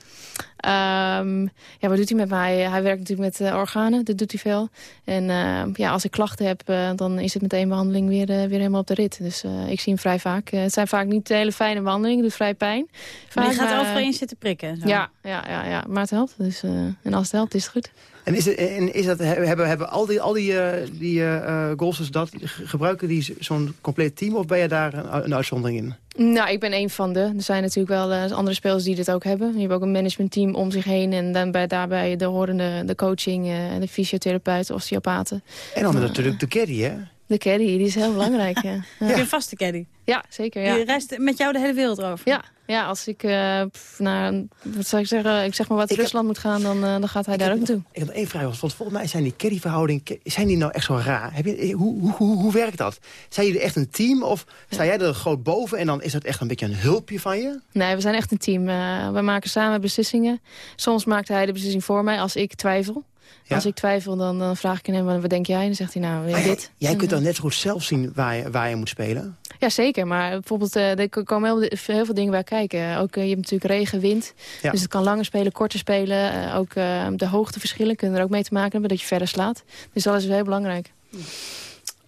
Ehm, ja, wat doet hij met mij? Hij werkt natuurlijk met eh, organen, dat doet hij veel. En eh, ja, als ik klachten heb, dan is het met één behandeling weer, weer helemaal op de rit. Dus eh, ik zie hem vrij vaak. Het zijn vaak niet hele fijne behandelingen, doet vrij pijn. Maar je Vaak, gaat overal in zitten prikken. en Zo. Ja, ja, ja, ja, maar het helpt. Dus, eh, en als het helpt, is het goed. En, is het, en is dat, hebben, hebben al die, al die, eh, die eh, eh, golfers dat, ge- gebruiken die zo'n compleet team of ben je daar een, een uitzondering in? Nou, ik ben een van de. Er zijn natuurlijk wel andere spelers die dit ook hebben. Je hebt ook een managementteam om zich heen. En dan bij, daarbij de horende, de coaching, de fysiotherapeuten, osteopaten. En dan Maar, natuurlijk de caddy, hè? De caddy, die is heel belangrijk. ja. Heb je een vaste caddy? Ja, zeker. Ja. Die reist met jou de hele wereld over? Ja, ja als ik eh, pff, naar, wat zou ik zeggen, ik zeg maar wat Rusland moet gaan, dan, eh, dan gaat hij daar ook naartoe. Ik heb nog één vraag, want volgens mij zijn die caddy-verhoudingen... zijn die nou echt zo raar? Heb je, hoe, hoe, hoe, hoe werkt dat? Zijn jullie echt een team of sta jij er groot boven... en dan is dat echt een beetje een hulpje van je? Nee, we zijn echt een team. Eh, we maken samen beslissingen. Soms maakt hij de beslissing voor mij als ik twijfel. Ja. Als ik twijfel, dan, dan vraag ik aan hem, wat denk jij? En dan zegt hij, nou, dit. Jij kunt eh, dan net zo goed zelf zien waar je, waar je moet spelen. Ja, zeker. Maar bijvoorbeeld, eh, er komen heel, heel veel dingen bij kijken. Ook, eh, je hebt natuurlijk regen, wind. Ja. Dus het kan langer spelen, korter spelen. Eh, ook eh, de hoogteverschillen kunnen er ook mee te maken hebben, dat je verder slaat. Dus dat is heel belangrijk.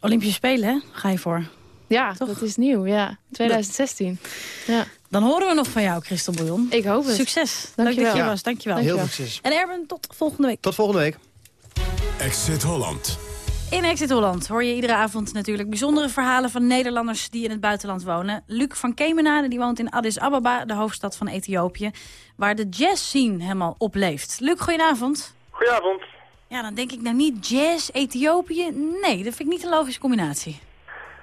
Olympische Spelen, hè? Ga je voor? Ja, dat is nieuw, ja. 2016. Ja. Dan horen we nog van jou, Christel Bouillon. Ik hoop het. Succes. Dank Leuk je dat je wel. was. Dankjewel. Heel veel succes. En Erben, tot volgende week. Tot volgende week. Exit Holland. In Exit Holland hoor je iedere avond natuurlijk bijzondere verhalen van Nederlanders die in het buitenland wonen. Luc van Kemenade die woont in Addis Ababa, de hoofdstad van Ethiopië, waar de jazz scene helemaal opleeft. Luc, goedenavond. Goedenavond. Ja, dan denk ik nou niet jazz, Ethiopië. Nee, dat vind ik niet een logische combinatie.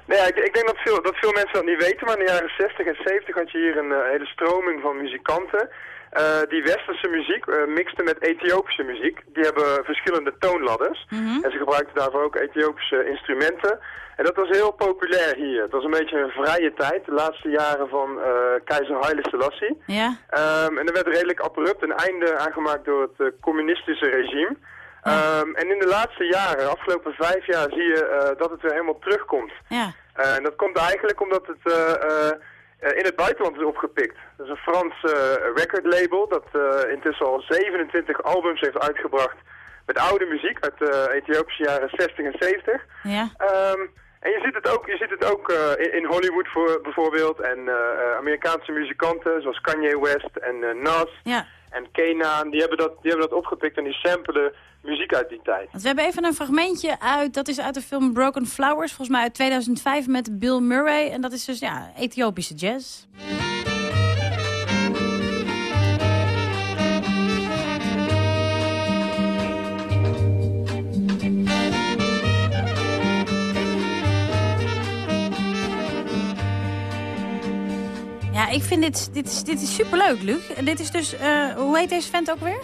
Nee, ja, ik, ik denk dat veel, dat veel mensen dat niet weten, maar in de jaren 60 en 70 had je hier een eh, hele stroming van muzikanten. eh, die westerse muziek eh, mixten met Ethiopische muziek. Die hebben verschillende toonladders. En ze gebruikten daarvoor ook Ethiopische instrumenten. En dat was heel populair hier. Het was een beetje een vrije tijd, de laatste jaren van keizer Haile Selassie. Ja? Ehm, en er werd redelijk abrupt een einde aangemaakt door het communistische regime. Ehm, en in de laatste jaren, de afgelopen vijf jaar, zie je eh, dat het weer helemaal terugkomt. Ja. Eh, en dat komt eigenlijk omdat het eh, in het buitenland is opgepikt. Dat is een Frans eh, recordlabel dat intussen al 27 albums heeft uitgebracht met oude muziek uit de Ethiopische jaren 60 en 70. Ja. Ehm, en je ziet het ook, je ziet het ook eh, in, Hollywood voor, bijvoorbeeld en eh, eh, Amerikaanse muzikanten zoals Kanye West en Nas Ja. en Kena, die hebben, dat, die hebben dat opgepikt en die samplen muziek uit die tijd. Want we hebben even een fragmentje uit, dat is uit de film Broken Flowers, volgens mij uit 2005 met Bill Murray. En dat is dus ja, Ethiopische jazz. Ja, ik vind dit, dit, is, dit is superleuk, Luc. En dit is dus, eh, hoe heet deze vent ook weer?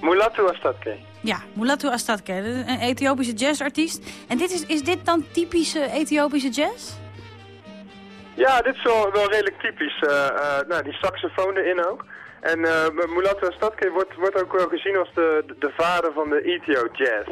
Mulatu Astatke. Ja, Mulatu Astatke, een Ethiopische jazzartiest. En dit is, is dit dan typische Ethiopische jazz? Ja, dit is wel, wel redelijk typisch. eh, eh, nou, die saxofoon erin ook. En eh Mulatu Astatke wordt, wordt ook wel gezien als de, de, de vader van de Ethio Jazz.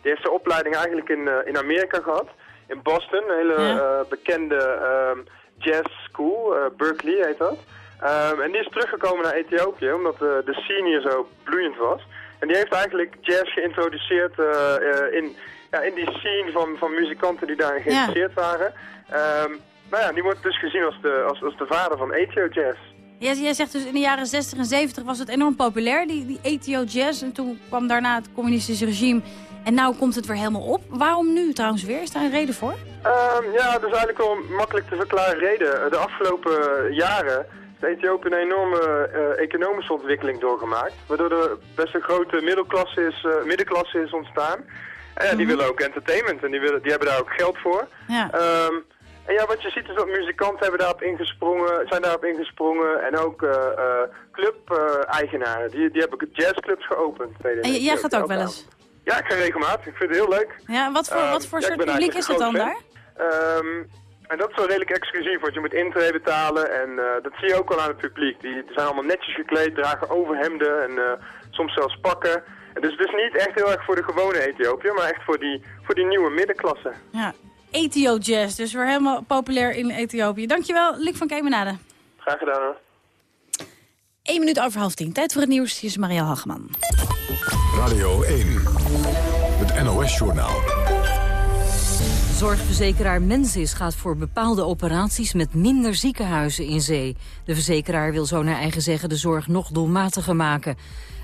Die heeft zijn opleiding eigenlijk in, in Amerika gehad. In Boston, een hele bekende ehm, jazz school. eh, Berkeley heet dat. Ehm, en die is teruggekomen naar Ethiopië, omdat de, de scene hier zo bloeiend was. En die heeft eigenlijk jazz geïntroduceerd eh, eh, in, ja, in die scene van, van muzikanten die daarin geïnteresseerd waren. Ehm, nou ja, die wordt dus gezien als de, als, als de vader van Ethio Jazz. Jij, jij zegt dus in de jaren 60 en 70 was het enorm populair, die, die Ethio jazz. En toen kwam daarna het communistische regime. En nu komt het weer helemaal op. Waarom nu trouwens weer? Is daar een reden voor? Ehm, ja, dat is eigenlijk wel een makkelijk te verklaren reden. De afgelopen jaren heeft Ethiopië een enorme eh, economische ontwikkeling doorgemaakt. Waardoor er best een grote middelklasse is, eh, middenklasse is ontstaan. En ja, die willen ook entertainment en die, willen, die hebben daar ook geld voor. Ja. Ehm, en ja, wat je ziet is dat muzikanten hebben daarop ingesprongen, zijn daarop ingesprongen. En ook eh, club-eigenaren, die, die hebben jazzclubs geopend. En jij gaat ook wel eens? Ja, ik ga regelmatig. Ik vind het heel leuk. Ja, wat voor, Ehm, wat voor ja, soort publiek is het dan daar? Ehm, en dat is wel redelijk exclusief, want je moet intree betalen. En eh, dat zie je ook al aan het publiek. Die, die zijn allemaal netjes gekleed, dragen overhemden en eh, soms zelfs pakken. En dus het is niet echt heel erg voor de gewone Ethiopiër, maar echt voor die, voor die nieuwe middenklasse. Ja. Ethio Jazz, dus weer helemaal populair in Ethiopië. Dankjewel, Luc van Kemenade. Graag gedaan hoor. 1 minuut over half tien. Tijd voor het nieuws. Hier is Marielle Hageman. Radio 1, het NOS-journaal. Zorgverzekeraar Mensis gaat voor bepaalde operaties met minder ziekenhuizen in zee. De verzekeraar wil zo naar eigen zeggen de zorg nog doelmatiger maken.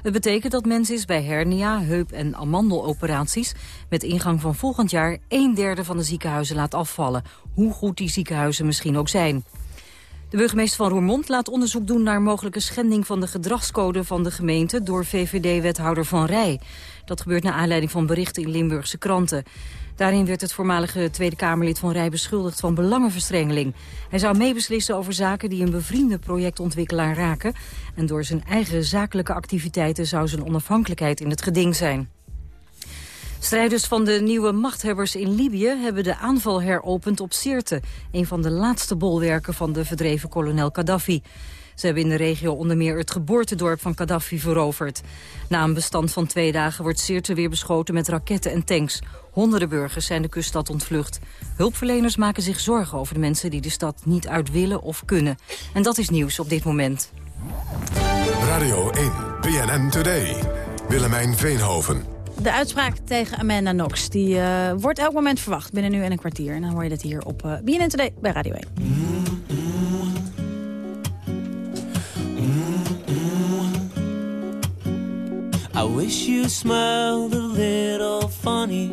Het betekent dat Mensis bij hernia, heup- en amandeloperaties... met ingang van volgend jaar een derde van de ziekenhuizen laat afvallen. Hoe goed die ziekenhuizen misschien ook zijn. De burgemeester van Roermond laat onderzoek doen naar mogelijke schending van de gedragscode van de gemeente door VVD-wethouder Van Rij. Dat gebeurt naar aanleiding van berichten in Limburgse kranten. Daarin werd het voormalige Tweede Kamerlid Van Rij beschuldigd van belangenverstrengeling. Hij zou meebeslissen over zaken die een bevriende projectontwikkelaar raken. En door zijn eigen zakelijke activiteiten zou zijn onafhankelijkheid in het geding zijn. Strijders van de nieuwe machthebbers in Libië hebben de aanval heropend op Sirte, een van de laatste bolwerken van de verdreven kolonel Gaddafi. Ze hebben in de regio onder meer het geboortedorp van Gaddafi veroverd. Na een bestand van twee dagen wordt Sirte weer beschoten met raketten en tanks. Honderden burgers zijn de kuststad ontvlucht. Hulpverleners maken zich zorgen over de mensen die de stad niet uit willen of kunnen. En dat is nieuws op dit moment. Radio 1, BNN Today. Willemijn Veenhoven. De uitspraak tegen Amanda Knox die, eh, wordt elk moment verwacht. Binnen nu en een kwartier. En dan hoor je dat hier op uh, BNN Today bij Radio 1. I wish you smiled a little funny,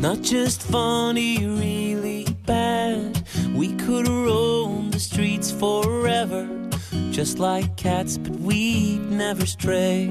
not just funny, really bad. We could roam the streets forever, just like cats, but we'd never stray.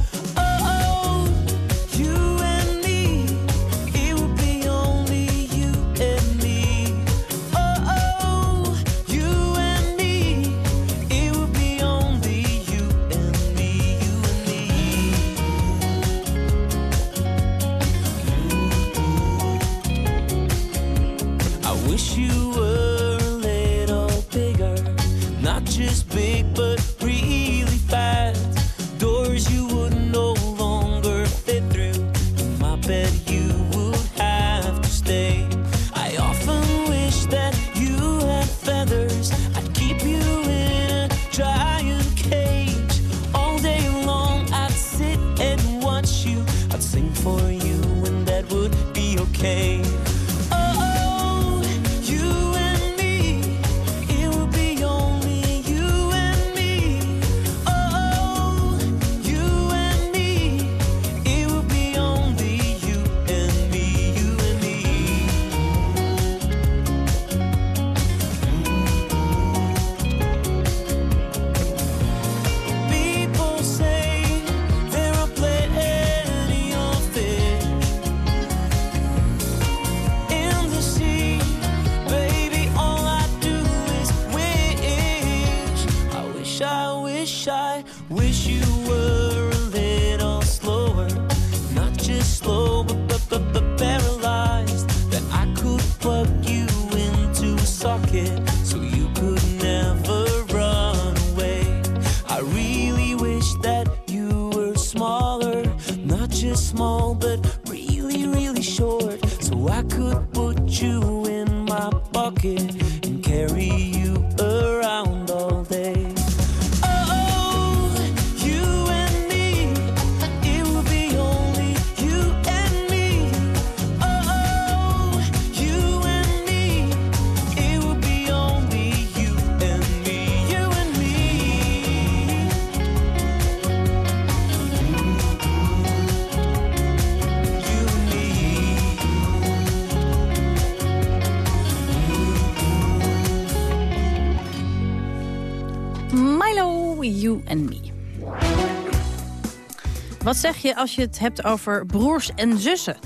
Wat zeg je als je het hebt over broers en zussen?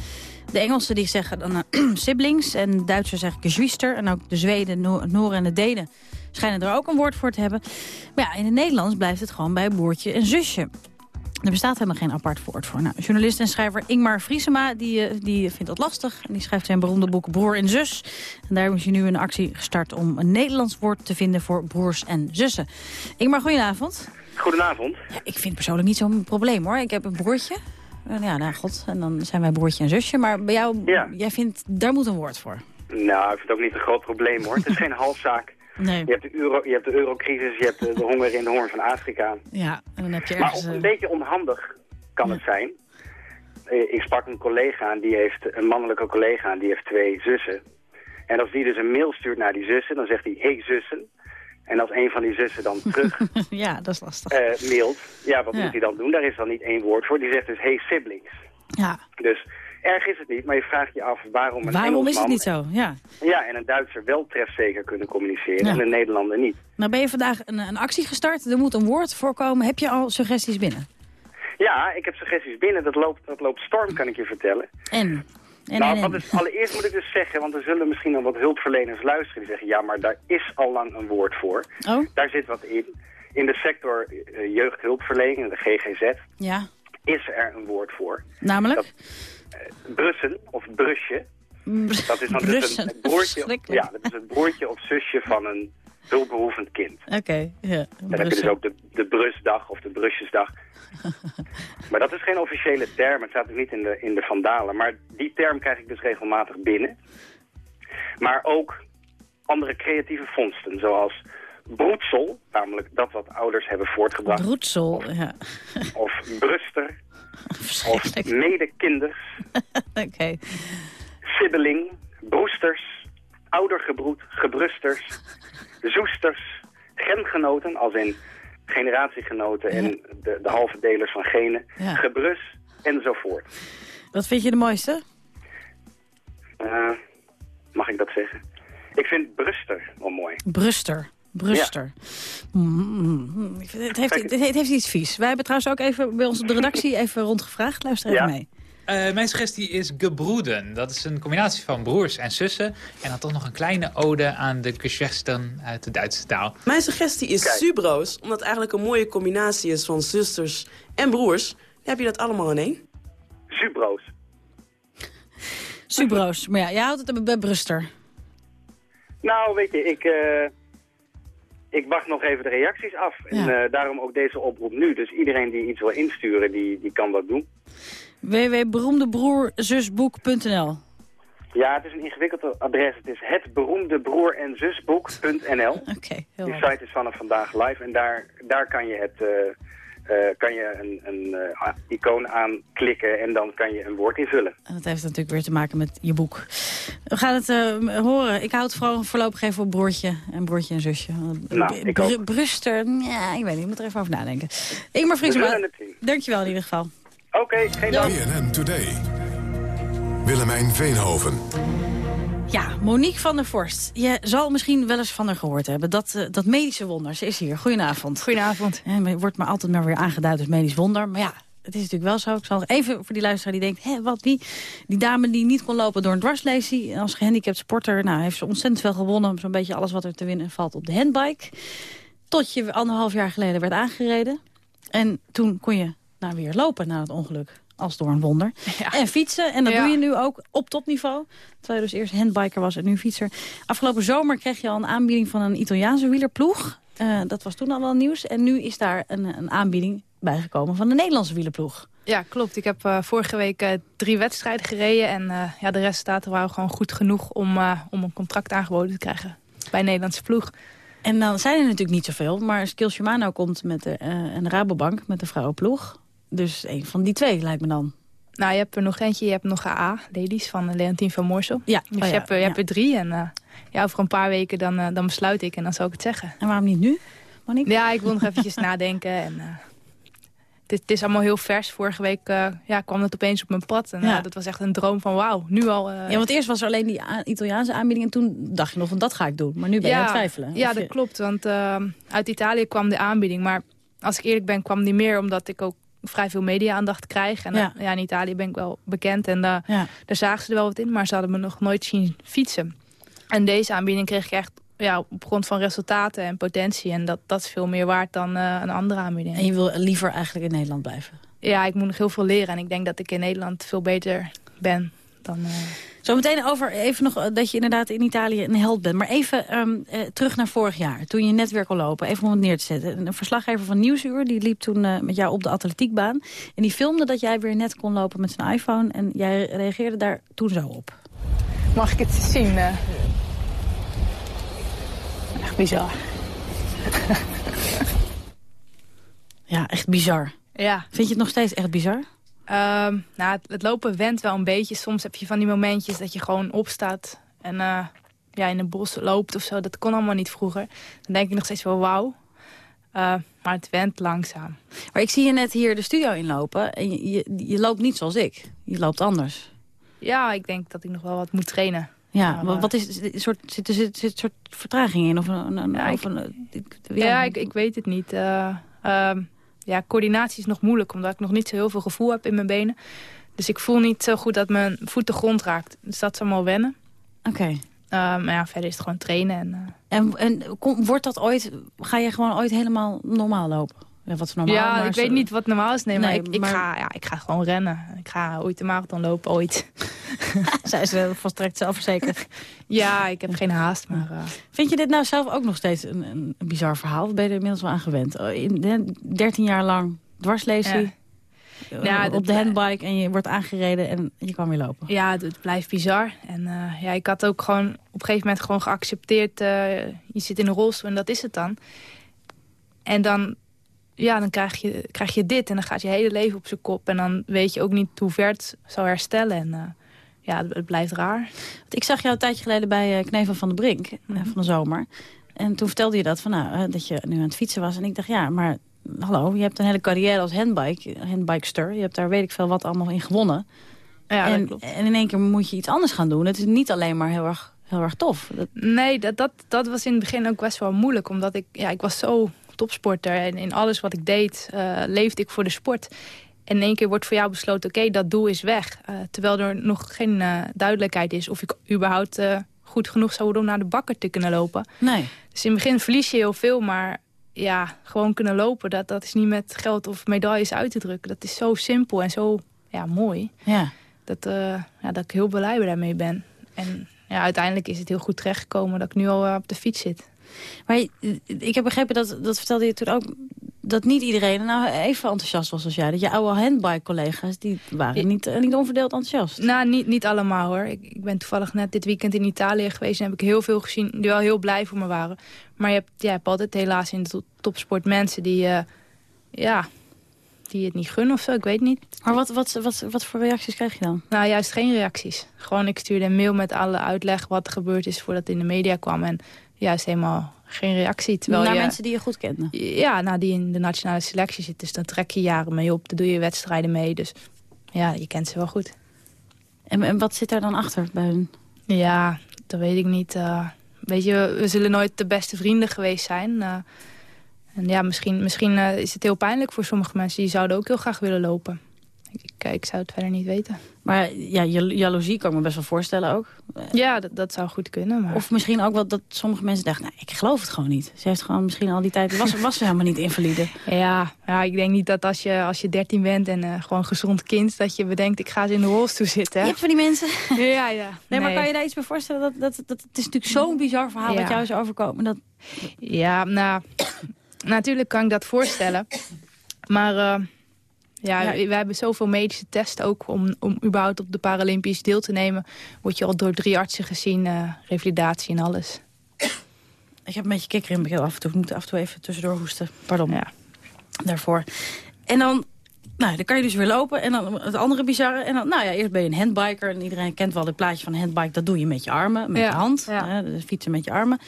De Engelsen die zeggen dan eh, siblings en de Duitsers zeggen geschwister. En ook de Zweden, No- Noren en de Denen schijnen er ook een woord voor te hebben. Maar ja, in het Nederlands blijft het gewoon bij broertje en zusje. Er bestaat helemaal geen apart woord voor. Nou, journalist en schrijver Ingmar Vriesema die, eh, die vindt dat lastig. En die schrijft zijn beroemde boek Broer en Zus. En daar is hij nu een actie gestart om een Nederlands woord te vinden voor broers en zussen. Ingmar, goedenavond. Goedenavond. Ja, ik vind het persoonlijk niet zo'n probleem hoor. Ik heb een broertje. En ja, nou god, en dan zijn wij broertje en zusje. Maar bij jou, jij vindt, daar moet een woord voor. Nou, ik vind het ook niet een groot probleem hoor. Het is geen halszaak. Nee. Je hebt de, euro, je hebt de eurocrisis, je hebt de, de honger in de hoorn van Afrika. Ja, en dan heb je Maar ergens... ook een eh, beetje onhandig kan het zijn. Eh, Ik sprak een collega en die heeft, een mannelijke collega en die heeft twee zussen. En als die dus een mail stuurt naar die zussen, dan zegt hij, hey zussen. En als een van die zussen dan terug ja, dat is lastig. eh, mailt, ja, wat Ja. moet hij dan doen? Daar is dan niet één woord voor. Die zegt dus, hey siblings. Ja. Dus erg is het niet, maar je vraagt je af waarom een Waarom is het Engelsman niet zo? Ja. Ja, en een Duitser wel trefzeker kunnen communiceren Ja. en een Nederlander niet. Nou ben je vandaag een, een actie gestart. Er moet een woord voorkomen. Heb je al suggesties binnen? Ja, ik heb suggesties binnen. Dat loopt, dat loopt storm, kan ik je vertellen. En? En nou, en, wat en. is, allereerst moet ik dus zeggen, want er zullen misschien nog wat hulpverleners luisteren die zeggen, ja, maar daar is al lang een woord voor. Oh? Daar zit wat in. In de sector eh, jeugdhulpverlening, de GGZ, Ja, is er een woord voor. namelijk? Brussen of brusje. Dat is dan dus Brussen. een broertje, ja, dat is het broertje of zusje van een hulpbehoevend kind. Oké, ja. Dan heb je dus ook de, de brusdag of de brusjesdag. maar dat is geen officiële term, het staat ook niet in de, in de vandalen. Maar die term krijg ik dus regelmatig binnen. Maar ook andere creatieve vondsten, zoals broedsel, namelijk dat wat ouders hebben voortgebracht. Broedsel, ja. Of bruster, of medekinders, Oké. sibbeling, broesters, oudergebroed, gebrusters, zoesters, gengenoten, als in generatiegenoten en de, de halve delers van genen, gebrus enzovoort. Wat vind je de mooiste? Eh, mag ik dat zeggen? Ik vind bruster wel mooi. Bruster. Bruster. Mm, ik vind- het, heeft, het, heeft, iets vies. Wij hebben trouwens ook even bij ons op de redactie even rondgevraagd. Luister even Ja. mee. Eh, mijn suggestie is gebroeden. Dat is een combinatie van broers en zussen. En dan toch nog een kleine ode aan de Geschwistern uit de Duitse taal. Mijn suggestie is subroos, omdat het eigenlijk een mooie combinatie is van zusters en broers. Dan heb je dat allemaal in één. Subroos. Subroos. Maar ja, jij houdt het bij Bruster. Nou, weet je, ik, eh, ik wacht nog even de reacties af. En eh, daarom ook deze oproep nu. Dus iedereen die iets wil insturen, die, die kan dat doen. www.beroemdebroerzusboek.nl Ja, het is een ingewikkeld adres. Het is het beroemde broer- en zusboek.nl. Oké, heel Die site is vanaf vandaag live en daar, daar kan je, het, eh, eh, kan je een, een eh, icoon aanklikken en dan kan je een woord invullen. En dat heeft natuurlijk weer te maken met je boek. We gaan het horen. Ik hou het vooral voorlopig even op broertje en broertje en zusje. Nou, ik Br- ook. Bruster, ja, ik weet niet. Ik moet er even over nadenken. Ingmar Friesema, het zien. dankjewel in ieder geval. Oké, geen dank. BNN Today. Willemijn Veenhoven. Ja, Monique van der Vorst. Je zal misschien wel eens van haar gehoord hebben. Dat, eh, dat medische wonder. Ze is hier. Goedenavond. Goedenavond. En er wordt maar altijd maar weer aangeduid als medisch wonder. Maar ja, het is natuurlijk wel zo. Ik zal even voor die luisteraar die denkt... Hé, wat wie? Die dame die niet kon lopen door een dwarslesie. Als gehandicapt sporter nou, heeft ze ontzettend veel gewonnen. Zo'n beetje alles wat er te winnen valt op de handbike. Tot je anderhalf jaar geleden werd aangereden. En toen kon je nou, weer lopen na het ongeluk. Als door een wonder. En fietsen. En dat Ja. doe je nu ook op topniveau. Terwijl je dus eerst handbiker was en nu fietser. Afgelopen zomer kreeg je al een aanbieding van een Italiaanse wielerploeg. Eh, dat was toen al wel nieuws. En nu is daar een, een aanbieding bijgekomen van de Nederlandse wielerploeg. Ja, klopt. Ik heb eh, vorige week eh, drie wedstrijden gereden. En ja, de resultaten waren gewoon goed genoeg om, om een contract aangeboden te krijgen bij een Nederlandse ploeg. En dan zijn er natuurlijk niet zoveel. Maar Skill Shimano komt met de, een Rabobank met de vrouwenploeg. Dus een van die twee lijkt me dan. Nou, je hebt er nog eentje. Je hebt nog AA, ladies, van Leontien van Moorsel. Ja, Dus oh je, ja, hebt, er- je ja. hebt er drie. En eh, ja, over een paar weken dan, eh, dan besluit ik en dan zal ik het zeggen. En waarom niet nu, Monique? Ja, ik wil nog eventjes nadenken. En, eh, het, is, het is allemaal heel vers. Vorige week eh, ja, kwam het opeens op mijn pad. En Ja. eh, dat was echt een droom van wauw, nu al... eh, Ja, want eerst was er alleen die a- Italiaanse aanbieding. En toen dacht je nog van dat ga ik doen. Maar nu ben je aan het twijfelen. Ja, dat je- klopt. Want eh, uit Italië kwam de aanbieding. Maar als ik eerlijk ben, kwam die meer omdat ik ook vrij veel media-aandacht krijg. En Ja. ja. in Italië ben ik wel bekend en daar, Ja. daar zagen ze er wel wat in. Maar ze hadden me nog nooit zien fietsen. En deze aanbieding kreeg ik echt ja, op grond van resultaten en potentie. En dat, dat is veel meer waard dan eh, een andere aanbieding. En je wil liever eigenlijk in Nederland blijven? Ja, ik moet nog heel veel leren. En ik denk dat ik in Nederland veel beter ben dan... eh, Zometeen over even nog eh, dat je inderdaad in Italië een held bent. Maar even ehm, eh, terug naar vorig jaar, toen je net weer kon lopen. Even om het neer te zetten. Een verslaggever van Nieuwsuur, die liep toen eh, met jou op de atletiekbaan. En die filmde dat jij weer net kon lopen met zijn iPhone. En jij reageerde daar toen zo op. Mag ik het zien? Echt bizar. Ja, echt bizar. Ja. Vind je het nog steeds echt bizar? Ehm, nou, het, lopen went wel een beetje. Soms heb je van die momentjes dat je gewoon opstaat en eh, ja, in een bos loopt of zo. Dat kon allemaal niet vroeger. Dan denk ik nog steeds wel wauw. Eh, maar het went langzaam. Maar ik zie je net hier de studio inlopen. En je, je, je loopt niet zoals ik. Je loopt anders. Ja, ik denk dat ik nog wel wat moet trainen. Ja, Maar, wat, eh, wat is, een soort, zit, er zit, zit een soort vertraging in? Of een, een, Ja, of ik- een, ik- Ja, ik, ik weet het niet. Eh, ehm, ja, coördinatie is nog moeilijk, omdat ik nog niet zo heel veel gevoel heb in mijn benen. Dus ik voel niet zo goed dat mijn voet de grond raakt. Dus dat is allemaal wennen. Oké. Eh, maar ja, verder is het gewoon trainen. En, eh, En, en kom- wordt dat ooit, ga je gewoon ooit helemaal normaal lopen? Ja, wat normaal? ja, maar ik zo- weet niet wat normaal is. Nee, maar, ik, ik, maar- Ga, ja, ik ga gewoon rennen. Ik ga ooit de marathon lopen, ooit. Zij uh, volstrekt zelfverzekerd. ja, ik heb geen haast, maar... eh, Vind je dit nou zelf ook nog steeds een, een, bizar verhaal? Of ben je er inmiddels wel aan gewend? Oh, In, hè, 13 jaar lang dwarslesie. Ja. eh, Ja, op de handbike en je wordt aangereden en je kan weer lopen. Ja, het, het blijft bizar. En eh, ja, ik had ook gewoon op een gegeven moment gewoon geaccepteerd... je zit in een rolstoel en dat is het dan. En dan, ja, dan krijg, je, krijg je dit en dan gaat je hele leven op zijn kop. En dan weet je ook niet hoe ver het zou herstellen. En eh, ja, het, het blijft raar. Want ik zag jou een tijdje geleden bij eh, Knevel van de Brink eh, van de zomer. En toen vertelde je dat, van, nou, dat je nu aan het fietsen was. En ik dacht, ja, maar hallo, je hebt een hele carrière als handbike, handbikester. Je hebt daar weet ik veel wat allemaal in gewonnen. Ja, dat en, klopt. en in één keer moet je iets anders gaan doen. Het is niet alleen maar heel erg, heel erg tof. Dat, Nee, dat, dat, dat was in het begin ook best wel moeilijk. Omdat ik, ja, ik was zo topsporter. En in alles wat ik deed, eh, leefde ik voor de sport. En in één keer wordt voor jou besloten, oké, dat doel is weg. Eh, terwijl er nog geen eh, duidelijkheid is of ik überhaupt goed genoeg zou worden om naar de bakker te kunnen lopen. nee. Dus in het begin verlies je heel veel, maar ja, gewoon kunnen lopen, dat, dat is niet met geld of medailles uit te drukken. Dat is zo simpel en zo ja, mooi. Ja. Dat, ja, dat ik heel blij daarmee ben. En ja, uiteindelijk is het heel goed terechtgekomen dat ik nu al op de fiets zit. Maar ik heb begrepen, dat, dat vertelde je toen ook... dat niet iedereen nou even enthousiast was als jij. Dat je oude handbike-collega's, die waren niet, eh, niet onverdeeld enthousiast. Nou, niet, niet allemaal hoor. Ik, ik ben toevallig net dit weekend in Italië geweest... en heb ik heel veel gezien die wel heel blij voor me waren. Maar je hebt, ja, hebt altijd helaas in de to- topsport mensen die... eh, ja, die het niet gunnen of zo, ik weet niet. Maar wat, wat, wat, wat voor reacties krijg je dan? Nou, juist geen reacties. Gewoon, ik stuurde een mail met alle uitleg wat er gebeurd is voordat het in de media kwam. En juist helemaal geen reactie. Terwijl Naar je, mensen die je goed kende? Ja, nou, die in de nationale selectie zitten. Dus dan trek je jaren mee op. Dan doe je wedstrijden mee. Dus ja, je kent ze wel goed. En, en wat zit daar dan achter bij hun? Ja, dat weet ik niet. eh. weet je, we, zullen nooit de beste vrienden geweest zijn. eh. en ja, misschien, misschien eh, is het heel pijnlijk voor sommige mensen. Die zouden ook heel graag willen lopen. Ik, zou het verder niet weten. Maar ja, jal- jaloezie kan ik me best wel voorstellen ook. Ja, dat, dat zou goed kunnen. Maar... Of misschien ook wel dat sommige mensen dachten... nou, ik geloof het gewoon niet. Ze heeft gewoon misschien al die tijd... was, was ze helemaal niet invalide. Ja, ja, ik denk niet dat als je, als je 13 bent en eh, gewoon gezond kind... dat je bedenkt, ik ga eens in de rolstoel zitten. Je hebt van die mensen... Ja, ja. Nee, maar kan je daar iets bij voorstellen? Dat, dat, dat, het is natuurlijk zo'n bizar verhaal Ja. wat jou is overkomen. Dat, Ja, nou, natuurlijk kan ik dat voorstellen. Maar eh, ja, Ja. we- wij hebben zoveel medische testen ook om, om überhaupt op de Paralympisch deel te nemen. Word je al door drie artsen gezien, eh, revalidatie en alles. ik heb een beetje kikker in mijn af en toe. Ik moet af en toe even tussendoor hoesten. Pardon. Ja. Daarvoor. En dan... Nou, dan kan je dus weer lopen. En dan het andere bizarre. En dan, nou ja, eerst ben je een handbiker. En iedereen kent wel het plaatje van handbike. Dat doe je met je armen, met Ja, je hand. ja. Hè, dus fietsen met je armen.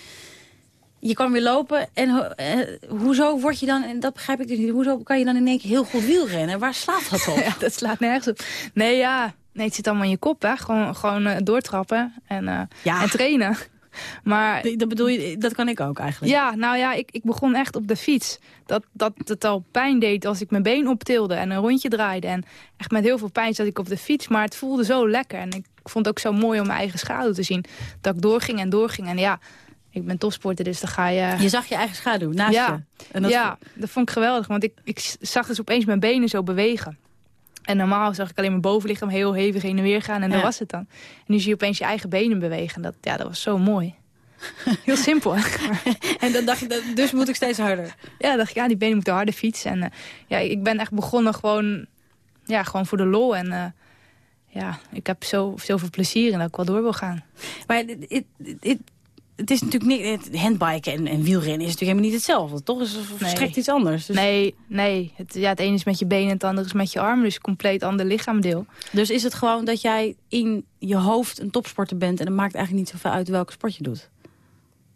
Je kan weer lopen. En ho- eh, hoezo word je dan, en dat begrijp ik dus niet, hoezo kan je dan in één keer heel goed wielrennen? Waar slaat dat op? Ja, dat slaat nergens op. Nee, ja. Nee, het zit allemaal in je kop, hè. Gewoon, gewoon eh, doortrappen en, eh, Ja. en trainen. Maar, dat bedoel je, dat kan ik ook eigenlijk. Ja, nou ja, ik, ik begon echt op de fiets. Dat, dat het al pijn deed als ik mijn been optilde en een rondje draaide. En echt met heel veel pijn zat ik op de fiets. Maar het voelde zo lekker. En ik vond het ook zo mooi om mijn eigen schaduw te zien. Dat ik doorging en doorging. En ja, ik ben topsporter, dus dan ga je... Je zag je eigen schaduw naast ja. je. En dat ja, dat vond ik geweldig. Want ik, ik zag dus opeens mijn benen zo bewegen. En normaal zag ik alleen mijn bovenlichaam heel hevig heen en weer gaan. En Ja. dat was het dan. En nu zie je opeens je eigen benen bewegen. Dat, ja, dat was zo mooi. Heel simpel. en dan dacht je, dat- dus moet ik steeds harder. Ja, dacht ik, ja, die benen moeten harder fietsen. En eh, ja, ik ben echt begonnen gewoon, ja, gewoon voor de lol. En eh, ja, ik heb zo, zoveel plezier in dat ik wel door wil gaan. Maar het, het, het, het is natuurlijk niet... Het handbiken en, en wielrennen is natuurlijk helemaal niet hetzelfde, toch? Het is verstrekt iets anders. Dus... Nee, nee. Het, ja, het ene is met je benen en het andere is met je armen. Dus een compleet ander lichaamdeel. Dus is het gewoon dat jij in je hoofd een topsporter bent... en het maakt eigenlijk niet zoveel uit welke sport je doet?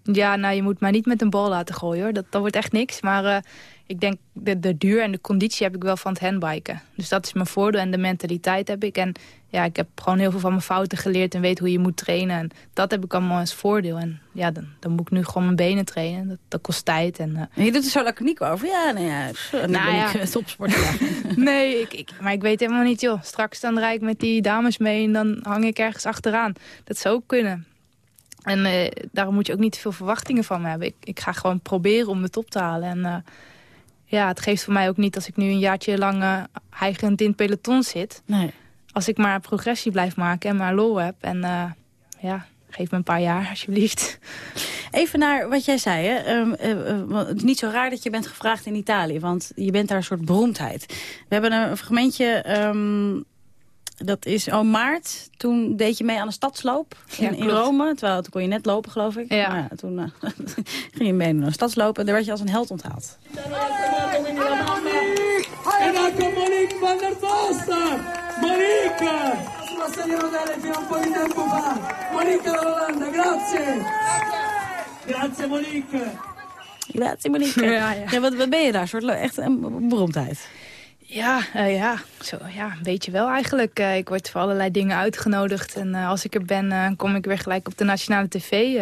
Ja, nou, je moet mij niet met een bal laten gooien, hoor. Dat, dat wordt echt niks. Maar eh, ik denk, de, de duur en de conditie heb ik wel van het handbiken. Dus dat is mijn voordeel en de mentaliteit heb ik. En ja, ik heb gewoon heel veel van mijn fouten geleerd... en weet hoe je moet trainen. En dat heb ik allemaal als voordeel. En ja, dan, dan moet ik nu gewoon mijn benen trainen. Dat, dat kost tijd. En, En je doet er zo laconiek over. Ja, nou ja, pff, Nou ben ja. ik eh, topsporter. nee, ik, ik, maar ik weet helemaal niet, joh. Straks dan rijd ik met die dames mee en dan hang ik ergens achteraan. Dat zou ook kunnen. En eh, daarom moet je ook niet te veel verwachtingen van me hebben. Ik, ik ga gewoon proberen om de top te halen. En eh, ja, het geeft voor mij ook niet als ik nu een jaartje lang hijgend in het peloton zit. Nee. Als ik maar progressie blijf maken en maar lol heb. En ja, geef me een paar jaar alsjeblieft. Even naar wat jij zei. Hè? Het is niet zo raar dat je bent gevraagd in Italië. Want je bent daar een soort beroemdheid. We hebben een fragmentje... ehm, dat is oh, maart. Toen deed je mee aan een stadsloop in, Ja, in klopt. Rome. Terwijl toen kon je net lopen, geloof ik. Ja. Maar ja, toen eh, ging je mee aan een stadsloop. En daar werd je als een held onthaald. En ecco Monique van der! Monique! Monique grazie! Grazie Monique! Grazie, Monique. Ja, ja. wat, wat ben je daar? Een soort echt een beroemdheid. Ja, eh, ja. Zo, ja, een beetje wel eigenlijk. Eh, ik word voor allerlei dingen uitgenodigd. En eh, als ik er ben, kom ik weer gelijk op de nationale tv.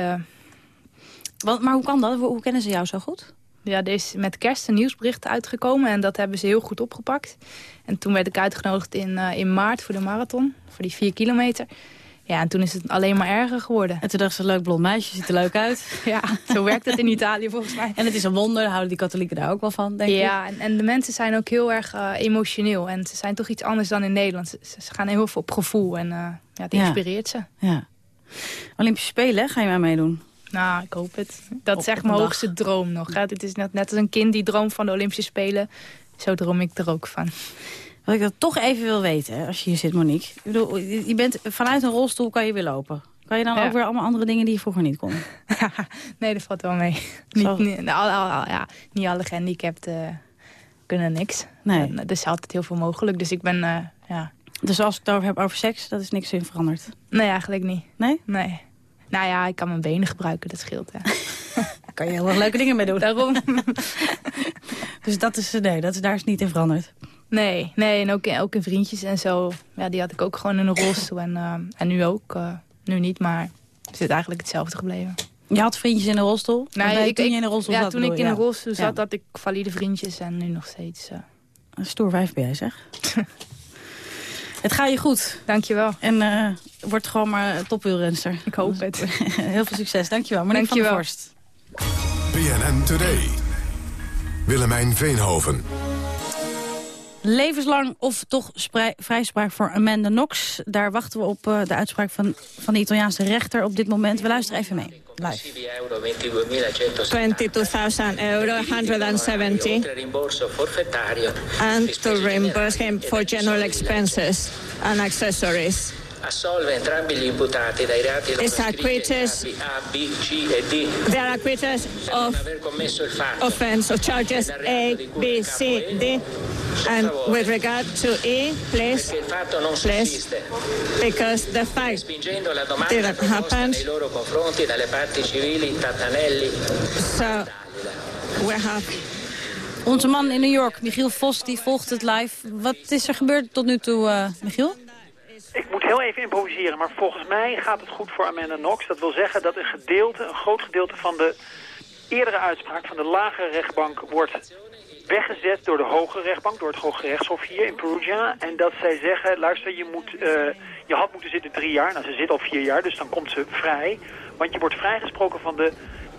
Wat, maar hoe kan dat? Hoe, hoe kennen ze jou zo goed? Ja, er is met kerst een nieuwsbericht uitgekomen. En dat hebben ze heel goed opgepakt. En toen werd ik uitgenodigd in, in maart voor de marathon. Voor die vier kilometer. Ja, en toen is het alleen maar erger geworden. En toen dacht ze, leuk blond meisje, ziet er leuk uit. Ja, zo werkt het in Italië volgens mij. En het is een wonder, daar houden die katholieken daar ook wel van, denk ik. Ja, en, en de mensen zijn ook heel erg eh, emotioneel. En ze zijn toch iets anders dan in Nederland. Ze, ze gaan heel veel op gevoel en eh, ja, het Ja. inspireert ze. Ja. Olympische Spelen, ga je maar meedoen? Nou, ik hoop het. Dat Op- is echt mijn hoogste droom nog. Hè. Dit is net, net als een kind die droomt van de Olympische Spelen. Zo droom ik er ook van. Wat ik dat toch even wil weten, als je hier zit, Monique. Ik bedoel, je bent, vanuit een rolstoel kan je weer lopen. Kan je dan Ja. ook weer allemaal andere dingen die je vroeger niet kon? nee, dat valt wel mee. Niet, niet, nou, ja, niet alle gehandicapten kunnen niks. Nee. Eh, er is altijd heel veel mogelijk. Dus ik ben, eh, ja... Dus als ik het over heb over seks, dat is niks in veranderd? Nee, eigenlijk niet. Nee? Nee. Nou ja, ik kan mijn benen gebruiken, dat scheelt. Daar kan je heel erg leuke dingen mee doen. Daarom. Dus dat is, nee, dat is, daar is niet in veranderd. Nee, nee en ook in, ook in vriendjes en zo. Ja, die had ik ook gewoon in een rolstoel. En, eh, en nu ook. eh, nu niet, maar het is eigenlijk hetzelfde gebleven. Je had vriendjes in een rolstoel? Nee, ik, toen ik- je in een rolstoel ja, zat? toen ik in een rolstoel zat, had ik valide vriendjes en nu nog steeds. eh. Een stoer wijf ben jij, zeg. het gaat je goed. Dankjewel. En eh wordt gewoon maar topwielrenster. Ik hoop het. Heel veel succes. Dankjewel. Monique van der Dankjewel. Vorst. BNN Today. Willemijn Veenhoven. Levenslang of toch vrijspraak voor Amanda Knox. Daar wachten we op eh, de uitspraak van, van de Italiaanse rechter op dit moment. We luisteren even mee. Live. 22,000 euro, 170, and to reimburse him for general expenses and accessories. Assolve entrambi gli imputati dai reati Is acquitted. A, B, C e D. They are acquitted of offense of charges A, B, C, D. And with regard to E, please, Il fatto non please, sussiste. because the fact Spingendo la domanda didn't happen, nei loro confronti dalle parti civili so we have Onze man in New York, Michiel Vos, die volgt het live. Wat is er gebeurd tot nu toe, eh, Michiel? Heel even improviseren, maar volgens mij gaat het goed voor Amanda Knox. Dat wil zeggen dat een gedeelte, een groot gedeelte van de eerdere uitspraak van de lagere rechtbank wordt weggezet door de hoge rechtbank, door het Hoge Rechtshof hier in Perugia. En dat zij zeggen, luister, je, moet, eh, je had moeten zitten drie jaar. Nou, ze zit al vier jaar, dus dan komt ze vrij. Want je wordt vrijgesproken van de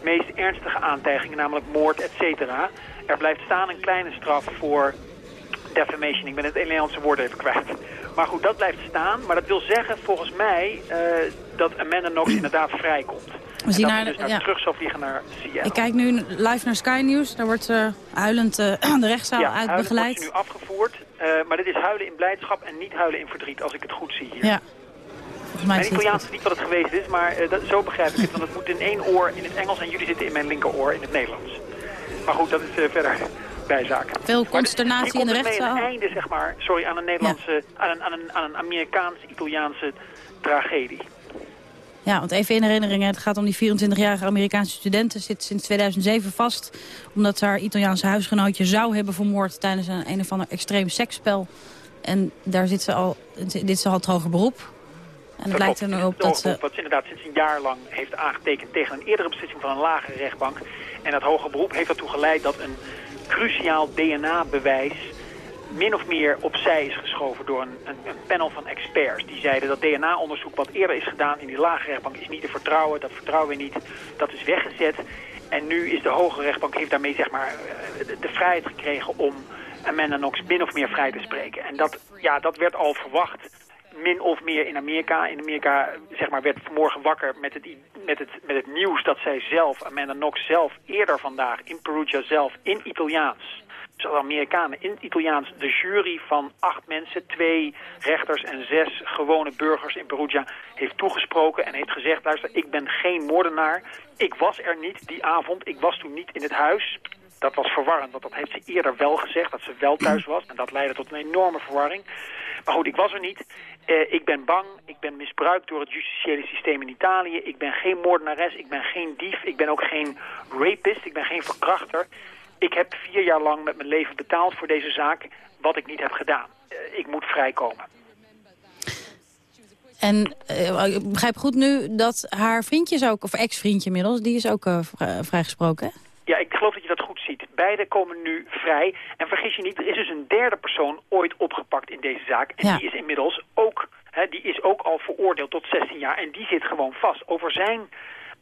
meest ernstige aantijgingen, namelijk moord, et cetera. Er blijft staan een kleine straf voor defamation. Ik ben het Nederlandse woord even kwijt. Maar goed, dat blijft staan. Maar dat wil zeggen, volgens mij, eh, dat Amanda Knox inderdaad vrijkomt. We zien haar- dus naar ja. terug zal vliegen naar Seattle. Ik kijk nu live naar Sky News. Daar wordt eh, huilend eh, de rechtszaal ja, uit begeleid. wordt nu afgevoerd. maar dit is huilen in blijdschap en niet huilen in verdriet, als ik het goed zie hier. Ja. Volgens mij Mijn is het Italiaans is niet wat het geweest is, maar dat, zo begrijp ik het. Want het moet in één oor in het Engels en jullie zitten in mijn linkeroor in het Nederlands. Maar goed, dat is verder bijzaak. Veel consternatie in de rechtszaal. een einde, zeg maar, sorry, aan een Nederlandse, aan een, aan een, aan een Amerikaans-Italiaanse tragedie. Ja, want even in herinnering, het gaat om die 24-jarige Amerikaanse studenten. Zit sinds 2007 vast omdat ze haar Italiaanse huisgenootje zou hebben vermoord... tijdens een een of ander extreem seksspel. En daar zit ze al, dit is al het hoger beroep. En het lijkt er nu op dat ze... wat ze inderdaad sinds een jaar lang heeft aangetekend tegen een eerdere beslissing van een lagere rechtbank. En dat hoge beroep heeft ertoe geleid dat een cruciaal DNA-bewijs min of meer opzij is geschoven door een, een, panel van experts. Die zeiden dat DNA-onderzoek wat eerder is gedaan in die lagere rechtbank is niet te vertrouwen. Dat vertrouwen we niet. Dat is weggezet. En nu is de hoge rechtbank heeft daarmee zeg maar eh, de, de vrijheid gekregen om Amanda Knox min of meer vrij te spreken. En dat, ja, dat werd al verwacht min of meer in Amerika. In Amerika zeg maar, werd vanmorgen wakker met het, met, het, met het nieuws dat zij zelf, Amanda Knox zelf, eerder vandaag in Perugia zelf, in Italiaans, dus Amerikanen in Italiaans, de jury van acht mensen, twee rechters en zes gewone burgers in Perugia, heeft toegesproken en heeft gezegd, luister, ik ben geen moordenaar. Ik was er niet die avond, ik was toen niet in het huis. Dat was verwarrend, want dat heeft ze eerder wel gezegd, dat ze wel thuis was. En dat leidde tot een enorme verwarring. Maar goed, ik was er niet. Eh, ik ben bang, ik ben misbruikt door het justitiële systeem in Italië. Ik ben geen moordenares, ik ben geen dief, ik ben ook geen rapist, ik ben geen verkrachter. Ik heb vier jaar lang met mijn leven betaald voor deze zaak, wat ik niet heb gedaan. Eh, ik moet vrijkomen. En eh, ik begrijp goed nu dat haar vriendje is ook, of ex-vriendje inmiddels, die is ook vrij- vrijgesproken, hè? Ja, ik geloof dat je dat goed ziet. Beide komen nu vrij. En vergis je niet, er is dus een derde persoon ooit opgepakt in deze zaak. En Ja. die is inmiddels ook, hè, die is ook al veroordeeld tot 16 jaar. En die zit gewoon vast. Over zijn,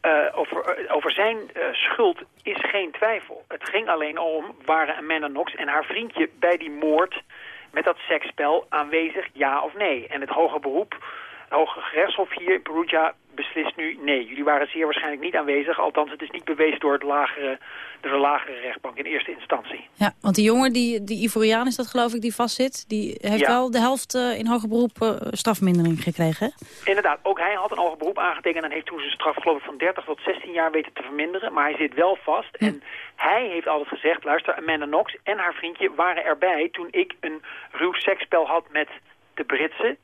eh, over, eh, over zijn eh, schuld is geen twijfel. Het ging alleen om, waren Amanda Knox en haar vriendje bij die moord met dat seksspel aanwezig, ja of nee. En het hoge beroep, het hoge gerechtshof hier in Perugia beslist nu nee. Jullie waren zeer waarschijnlijk niet aanwezig. Althans, het is niet bewezen door, het lagere, door de lagere rechtbank in eerste instantie. Ja, want die jongen, die, die Ivoriaan is dat geloof ik, die vastzit... die heeft Ja. wel de helft eh, in hoger beroep eh, strafmindering gekregen, hè? Inderdaad, ook hij had een hoger beroep aangetekend en heeft toen zijn straf geloof ik van 30 tot 16 jaar weten te verminderen. Maar hij zit wel vast en hij heeft altijd gezegd, luister, Amanda Knox en haar vriendje waren erbij toen ik een ruw seksspel had met de Britse.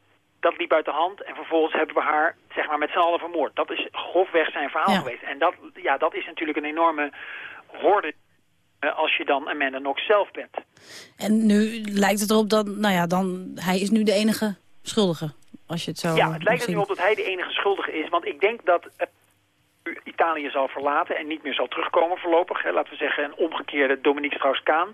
Dat liep uit de hand en vervolgens hebben we haar zeg maar, met z'n allen vermoord. Dat is grofweg zijn verhaal Ja. geweest. En dat, ja, dat is natuurlijk een enorme horde eh, als je dan Amanda Knox zelf bent. En nu lijkt het erop dat, nou ja, dan, hij is nu de enige schuldige. Als je het zo Ja, het lijkt er nu op dat hij de enige schuldige is. Want ik denk dat eh, u Italië zal verlaten en niet meer zal terugkomen voorlopig. Hè, laten we zeggen een omgekeerde Dominique Strauss-Kaan.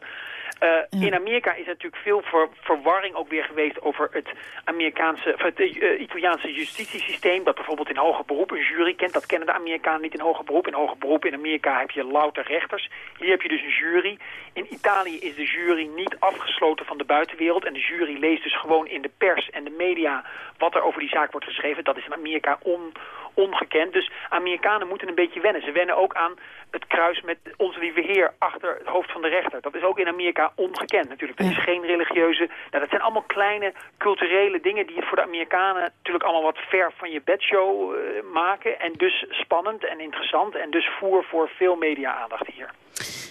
Eh, In Amerika is er natuurlijk veel ver- verwarring ook weer geweest over het Amerikaanse, of het eh, Italiaanse justitiesysteem. Dat bijvoorbeeld in hoger beroep een jury kent. Dat kennen de Amerikanen niet in hoger beroep. In hoger beroep in Amerika heb je louter rechters. Hier heb je dus een jury. In Italië is de jury niet afgesloten van de buitenwereld. En de jury leest dus gewoon in de pers en de media wat er over die zaak wordt geschreven. Dat is in Amerika on, ongekend. Dus Amerikanen moeten een beetje wennen. Ze wennen ook aan het kruis met onze lieve heer achter het hoofd van de rechter. Dat is ook in Amerika ongekend natuurlijk. Dat is geen religieuze... Nou, dat zijn allemaal kleine culturele dingen die het voor de Amerikanen natuurlijk allemaal wat ver van je bedshow eh, maken. En dus spannend en interessant en dus voer voor veel media-aandacht hier.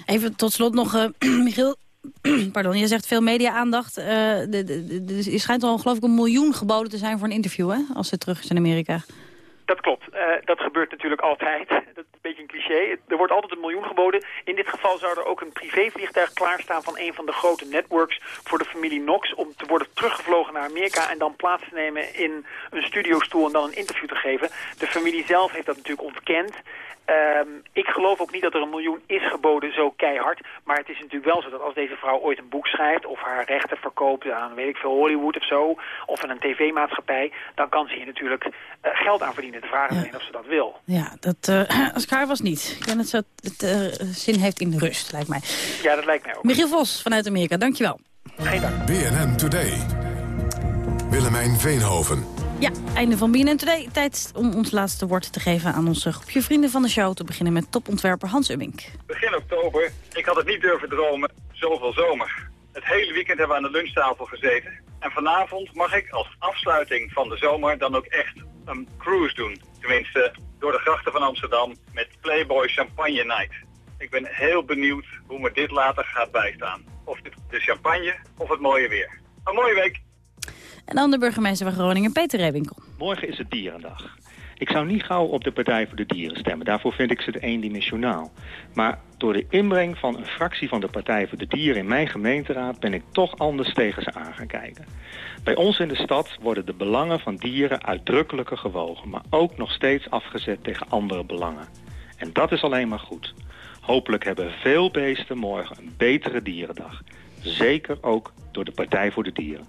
Even tot slot nog, eh, Michiel. Pardon, je zegt veel media-aandacht. Eh, er schijnt al geloof ik een miljoen geboden te zijn voor een interview, hè? Als ze terug is in Amerika. Dat klopt. Eh, dat gebeurt natuurlijk altijd. Dat is een beetje een cliché. Er wordt altijd een miljoen geboden. In dit geval zou er ook een privévliegtuig klaarstaan van een van de grote networks voor de familie Knox om te worden teruggevlogen naar Amerika en dan plaats te nemen in een studiostoel en dan een interview te geven. De familie zelf heeft dat natuurlijk ontkend. Ehm, ik geloof ook niet dat er een miljoen is geboden zo keihard. Maar het is natuurlijk wel zo dat als deze vrouw ooit een boek schrijft... of haar rechten verkoopt aan, weet ik veel, Hollywood of zo... of aan een tv-maatschappij... dan kan ze hier natuurlijk eh, geld aan verdienen. De vraag is alleen of ze dat wil. Ja, dat, eh als ik haar was niet. Ik denk dat ze het eh, zin heeft in de rust, lijkt mij. Ja, dat lijkt mij ook. Michiel Vos vanuit Amerika, dankjewel. Geen dank. BNN Today. Willemijn Veenhoven. Ja, einde van BNN Today. Tijd om ons laatste woord te geven aan onze groepje vrienden van de show. Te beginnen met topontwerper Hans Ubbink. Begin oktober, ik had het niet durven dromen, zoveel zomer. Het hele weekend hebben we aan de lunchtafel gezeten. En vanavond mag ik als afsluiting van de zomer dan ook echt een cruise doen. Tenminste, door de grachten van Amsterdam met Playboy Champagne Night. Ik ben heel benieuwd hoe me dit later gaat bijstaan. Of de champagne of het mooie weer. Een mooie week! En dan de burgemeester van Groningen, Peter Rebinkel. Morgen is het Dierendag. Ik zou niet gauw op de Partij voor de Dieren stemmen. Daarvoor vind ik ze te eendimensionaal. Maar door de inbreng van een fractie van de Partij voor de Dieren in mijn gemeenteraad... ben ik toch anders tegen ze aan gaan kijken. Bij ons in de stad worden de belangen van dieren uitdrukkelijker gewogen... maar ook nog steeds afgezet tegen andere belangen. En dat is alleen maar goed. Hopelijk hebben veel beesten morgen een betere dierendag. Zeker ook door de Partij voor de Dieren.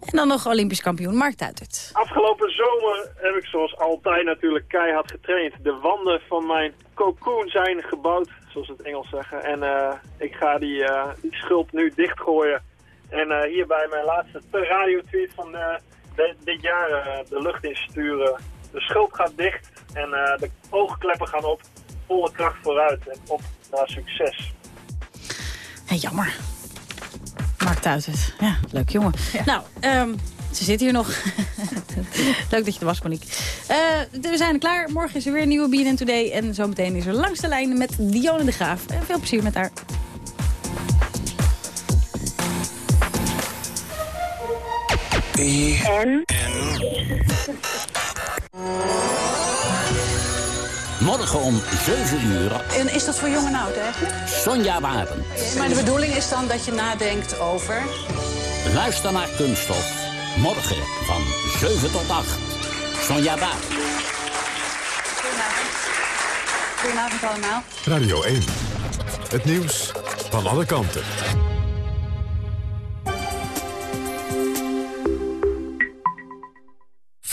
En dan nog Olympisch kampioen Mark Tuitert. Afgelopen zomer heb ik zoals altijd natuurlijk keihard getraind. De wanden van mijn cocoon zijn gebouwd, zoals het Engels zeggen. En eh, ik ga die, eh, die schulp nu dichtgooien. En eh, hierbij mijn laatste radio-tweet van de, dit jaar de lucht insturen. De schulp gaat dicht en de oogkleppen gaan op. Volle kracht vooruit en op naar succes. Hey, jammer. Mark Tuitert. Ja, leuk jongen. Nou, ehm, ze zit hier nog. leuk dat je er was, Monique. Eh, we zijn er klaar. Morgen is er weer een nieuwe BNN Today. En zometeen is er langs de lijn met Dionne de Graaf. En veel plezier met haar. En? Morgen om 7 uur. En is dat voor jong en oud eigenlijk? Sonja Waren. Maar de bedoeling is dan dat je nadenkt over... Luister naar Kunststof. Morgen van 7 tot 8. Sonja Waren. Goedenavond. Goedenavond allemaal. Radio 1. Het nieuws van alle kanten.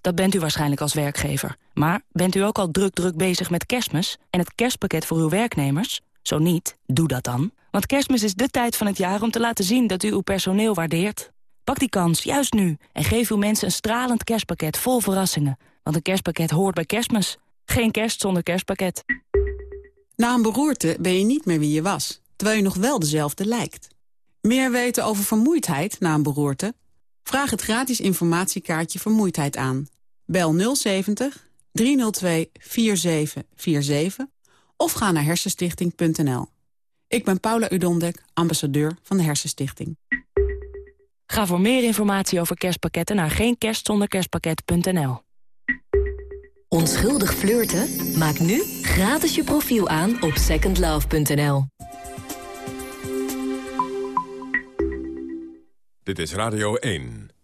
Dat bent u waarschijnlijk als werkgever. Maar bent u ook al druk, druk bezig met kerstmis... en het kerstpakket voor uw werknemers? Zo niet, doe dat dan. Want kerstmis is de tijd van het jaar om te laten zien dat u uw personeel waardeert. Pak die kans, juist nu. En geef uw mensen een stralend kerstpakket vol verrassingen. Want een kerstpakket hoort bij kerstmis. Geen kerst zonder kerstpakket. Na een beroerte ben je niet meer wie je was, terwijl je nog wel dezelfde lijkt. Meer weten over vermoeidheid na een beroerte? Vraag het gratis informatiekaartje Vermoeidheid aan. Bel 070 302 4747 of ga naar hersenstichting.nl. Ik ben Paula Udondek, ambassadeur van de Hersenstichting. Ga voor meer informatie over kerstpakketten naar geenkerstzonderkerstpakket.nl. Onschuldig flirten? Maak nu gratis je profiel aan op secondlove.nl. Dit is Radio 1.